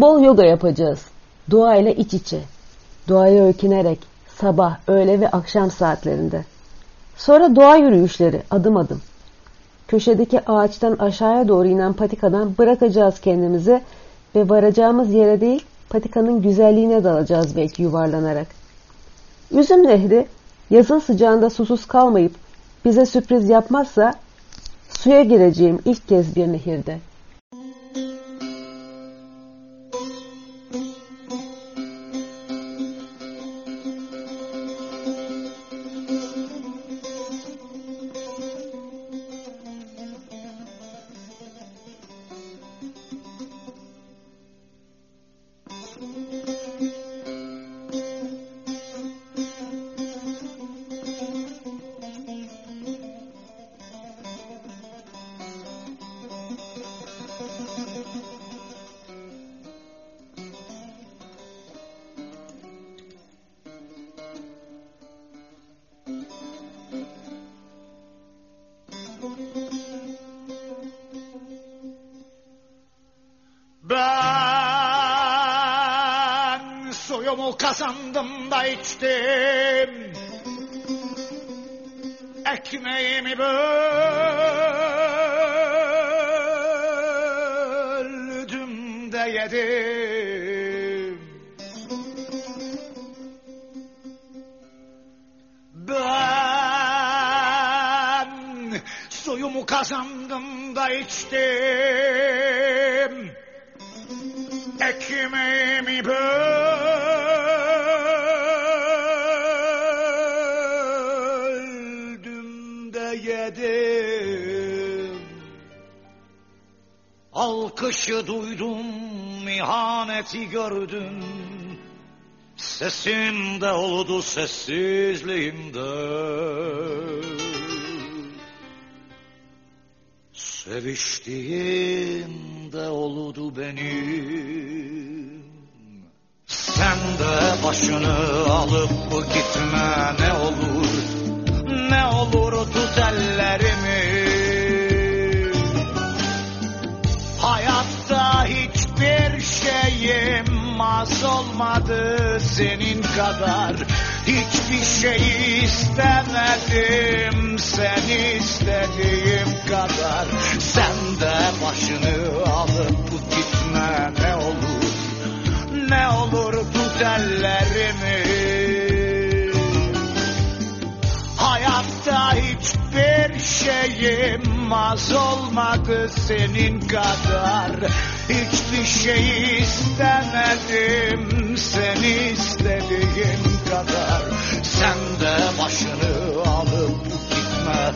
Bol yoga yapacağız. Doğa ile iç içe. Doğaya öykünerek sabah, öğle ve akşam saatlerinde. Sonra doğa yürüyüşleri adım adım. Köşedeki ağaçtan aşağıya doğru inen patikadan bırakacağız kendimizi ve varacağımız yere değil patikanın güzelliğine dalacağız belki yuvarlanarak. Üzüm nehri yazın sıcağında susuz kalmayıp bize sürpriz yapmazsa suya gireceğim ilk kez bir nehirde. İhaneti gördüm. Sesimde oldu sessizliğimde Seviştiğimde oldu benim. Sen de başını alıp gitme ne olur. Ne olur tut ellerimi şeyim az olmadı senin kadar. Hiçbir şey istemedim sen istediğim kadar. Sen de başını alıp gitme ne olur? Ne olur tut ellerimi Hayatta hiçbir şeyim az olmadı senin kadar. Hiçbir şey istemedim seni istediğim kadar. Sen de başını alıp gitme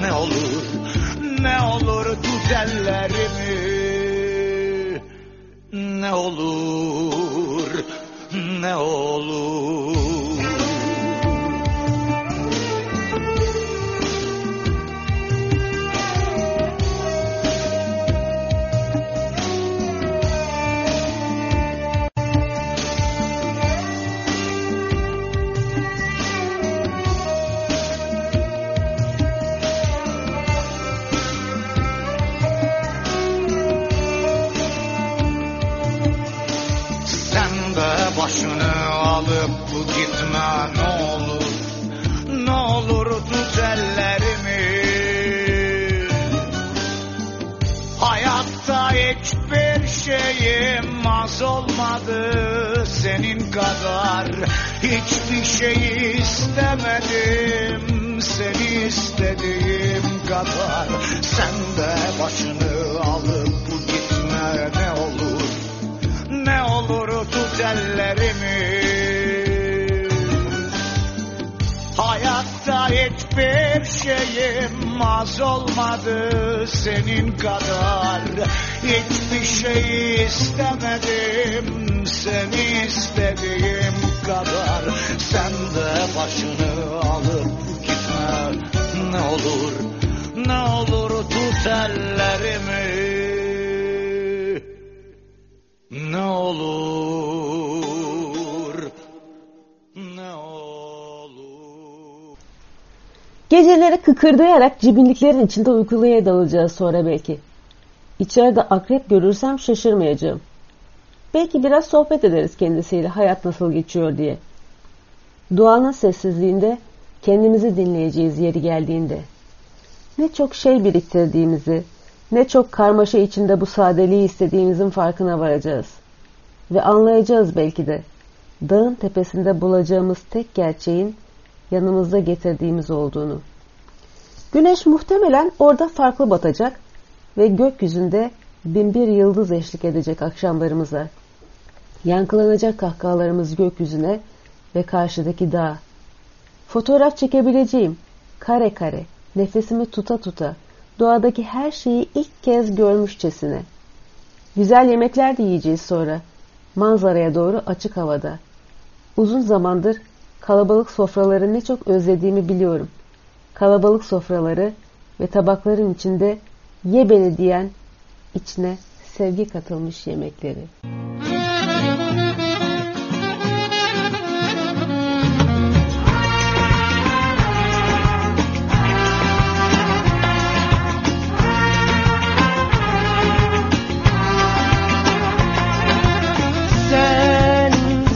ne olur Ne olur tut ellerimi Ne olur ne olur kıkırdayarak cibinliklerin içinde uykuluya dalacağız sonra belki. İçeride akrep görürsem şaşırmayacağım. Belki biraz sohbet ederiz kendisiyle hayat nasıl geçiyor diye. Doğanın sessizliğinde kendimizi dinleyeceğiz yeri geldiğinde. Ne çok şey biriktirdiğimizi, ne çok karmaşa içinde bu sadeliği istediğimizin farkına varacağız. Ve anlayacağız belki de dağın tepesinde bulacağımız tek gerçeğin yanımızda getirdiğimiz olduğunu. Güneş muhtemelen orada farklı batacak ve gökyüzünde binbir yıldız eşlik edecek akşamlarımıza. Yankılanacak kahkahalarımız gökyüzüne ve karşıdaki dağ. Fotoğraf çekebileceğim, kare kare, nefesimi tuta tuta, doğadaki her şeyi ilk kez görmüşçesine. Güzel yemekler de yiyeceğiz sonra, manzaraya doğru açık havada. Uzun zamandır kalabalık sofraları ne çok özlediğimi biliyorum. Kalabalık sofraları ve tabakların içinde ye beni diyen içine sevgi katılmış yemekleri. Sen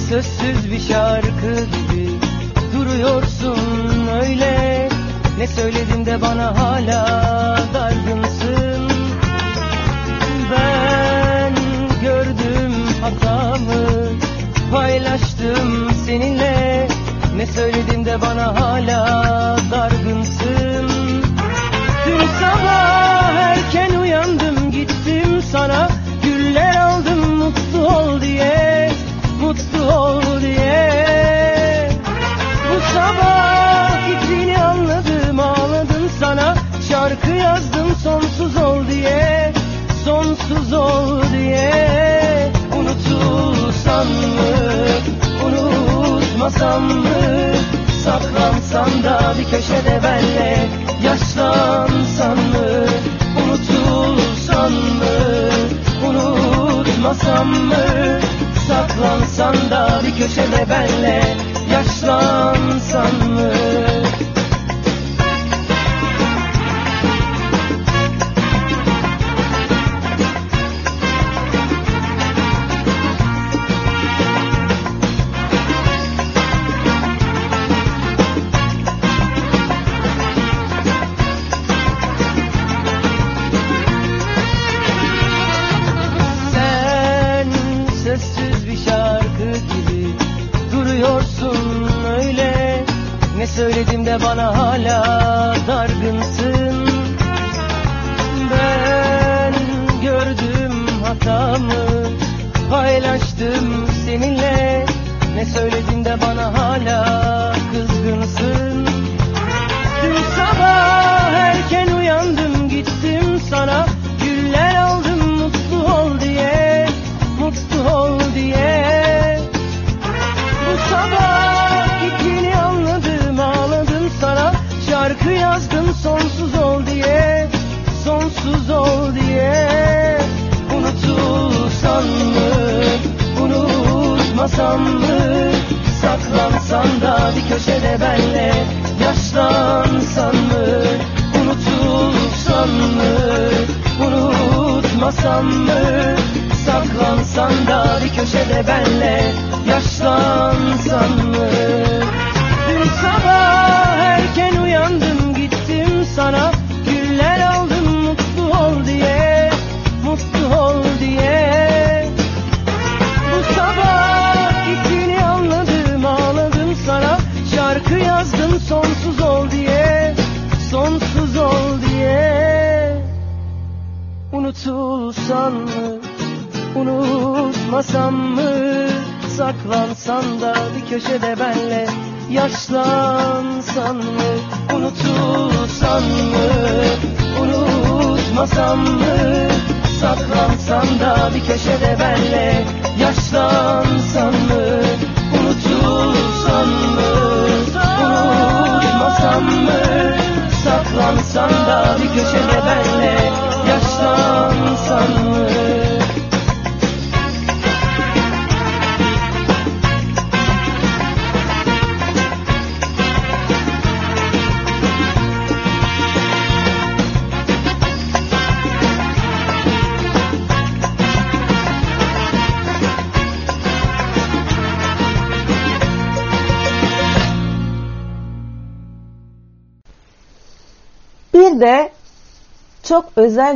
sözsüz bir şarkı gibi duruyorsun öyle Ne söyledin de bana hala dargınsın? Ben gördüm hatamı paylaştım seninle. Ne söyledin de bana hala dargınsın? Dün sabah erken uyandım gittim sana. Güller aldım mutlu ol diye Mutlu ol diye yazdım sonsuz ol diye Sonsuz ol diye. Unutulsan mı Unutmasam mı? Saklansan da bir köşede benle Yaşlansan mı? Unutulsan mı Unutmasam mı? Saklansan da bir köşede benle Yaşlansan mı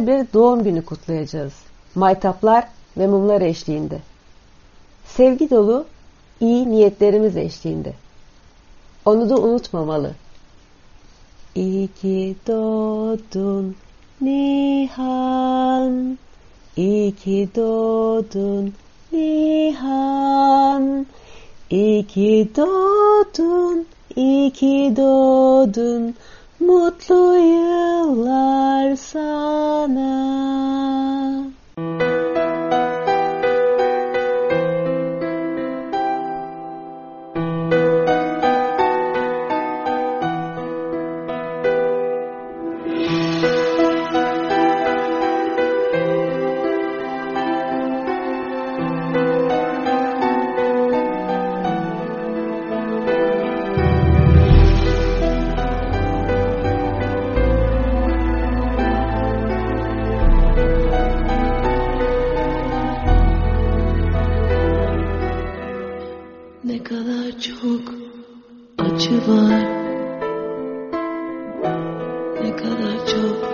bir doğum günü kutlayacağız. Maytaplar ve mumlar eşliğinde. Sevgi dolu iyi niyetlerimiz eşliğinde. Onu da unutmamalı. İyi ki doğdun Nihan. İyi ki doğdun Nihan. İyi ki doğdun, iyi ki doğdun. mutlu yıllar sana. llevar de cada choque.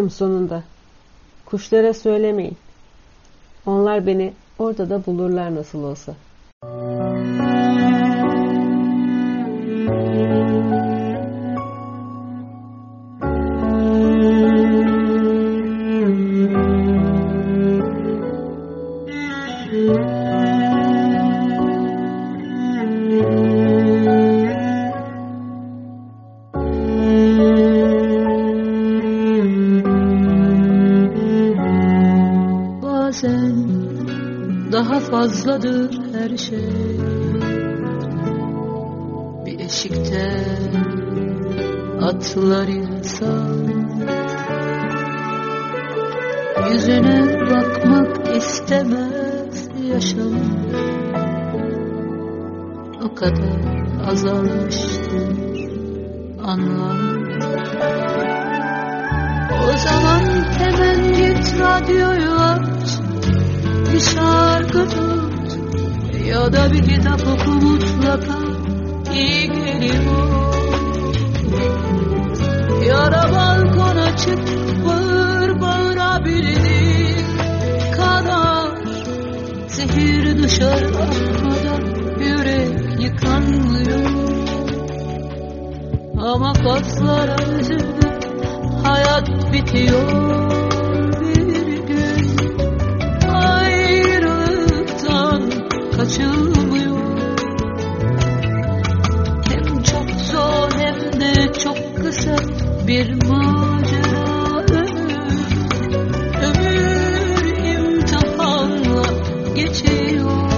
Gidiyorum sonunda. Kuşlara söylemeyin. Onlar beni orada da bulurlar nasıl olsa. Daha fazladır her şey. Bir eşikte atlar insan. Yüzüne bakmak istemez yaşam. O kadar azalmıştır anlam. O zaman hemen git radyoyu aç. Bir şarkı tut Ya da bir kitap oku mutlaka. İyi geliyor Ya da balkona çık bağır bağırabildiğin kadar Zehir dışarı atmadan yürek yıkanmıyor. Ama fazlara üzülme hayat bitiyor kaçılmıyor hem çok zor hem de çok kısa bir macera. Ömür ömür imtihanla geçiyor.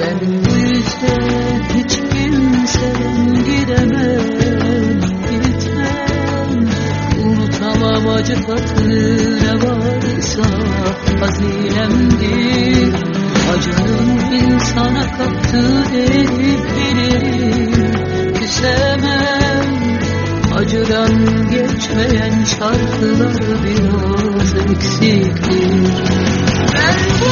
Ben bu yüzden hiç kimseden gidemem gitmem unutamam acı ne varsa. Hazinemdir Acının insana kattığı değeri Küsemem acıdan geçmeyen şarkılar biraz eksiktir. Ben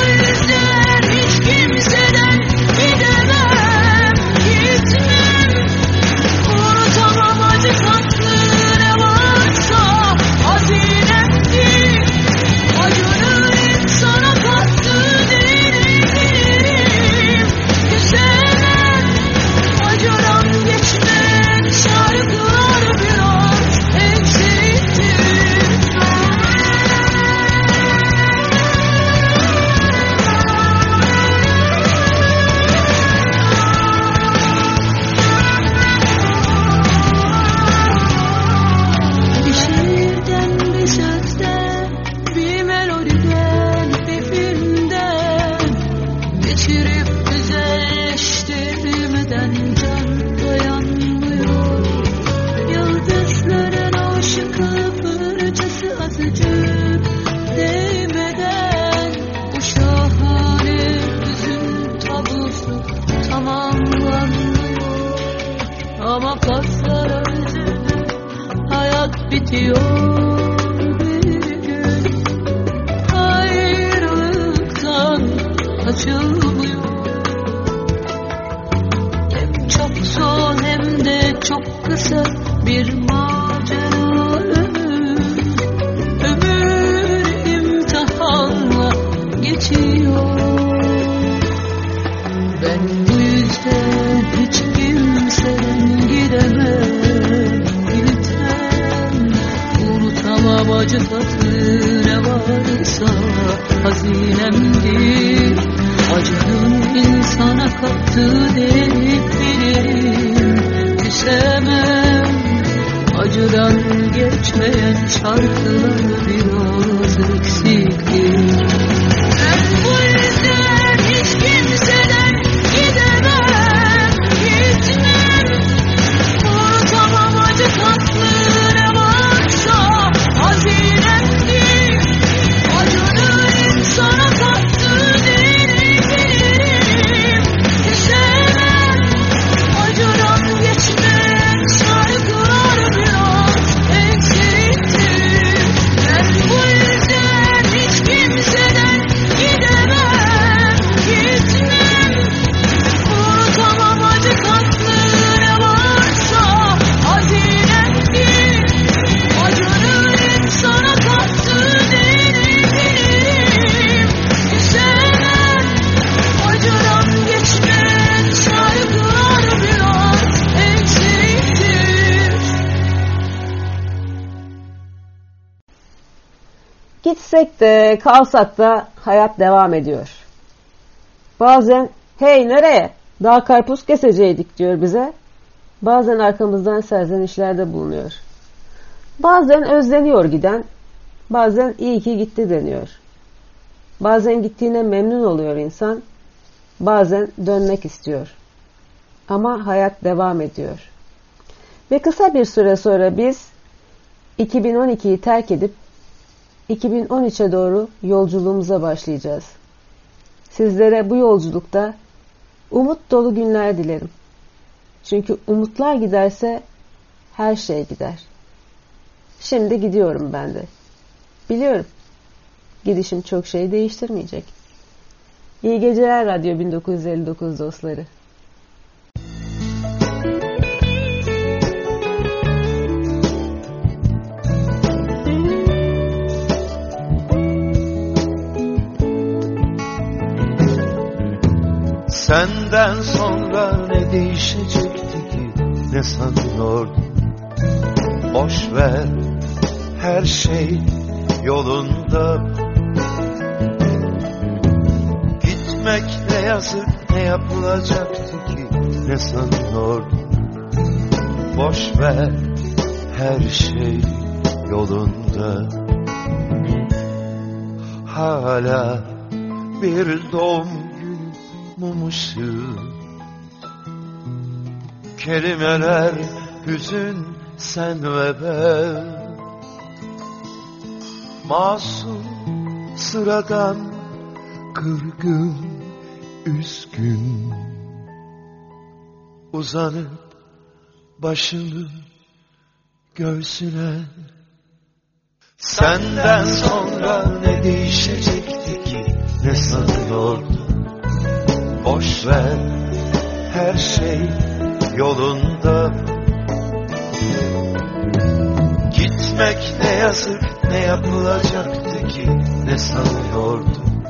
Gitsek de kalsak da hayat devam ediyor. Bazen hey nereye daha karpuz keseceydik diyor bize. Bazen arkamızdan serzenişlerde bulunuyor. Bazen özleniyor giden, bazen iyi ki gitti deniyor. Bazen gittiğine memnun oluyor insan, bazen dönmek istiyor. Ama hayat devam ediyor. Ve kısa bir süre sonra biz 2012'yi terk edip 2013'e doğru yolculuğumuza başlayacağız. Sizlere bu yolculukta umut dolu günler dilerim. Çünkü umutlar giderse her şey gider. Şimdi gidiyorum ben de. Biliyorum. Gidişim çok şey değiştirmeyecek. İyi geceler Radyo 1959 dostları. Senden sonra ne değişecekti ki? Ne sanıyordum Boş ver her şey yolunda. Gitmek ne yazık ne yapılacaktı ki? Ne sanıyordum Boş ver her şey yolunda. Hala bir doğum mum Kelimeler hüzün sen ve ben. Masum sıradan kırgın üzgün. Uzanıp başını göğsüne. Senden sonra ne değişecekti ki? Ne sanıyordun boş ver her şey yolunda. Gitmek ne yazık ne yapılacaktı ki ne sanıyordun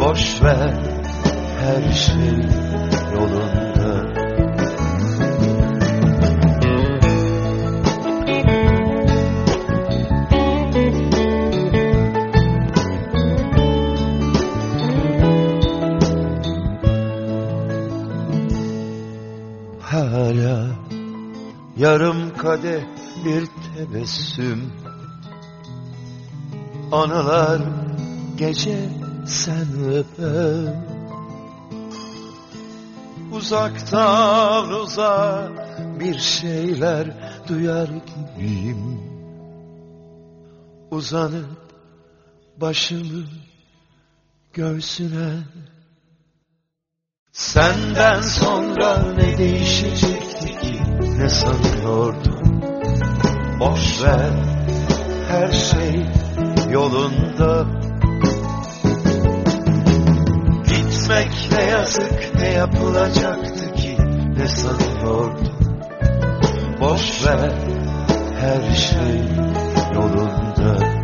boş ver her şey yolunda yarım kadeh bir tebessüm. Anılar gece sen ben Uzaktan uzağa bir şeyler duyar gibiyim. Uzanıp başımı göğsüne. Senden sonra ne değişecekti ki ne sanıyordun? Boş ver her şey yolunda. Gitmek ne yazık ne yapılacaktı ki? Ne sanıyordun? Boş ver her şey yolunda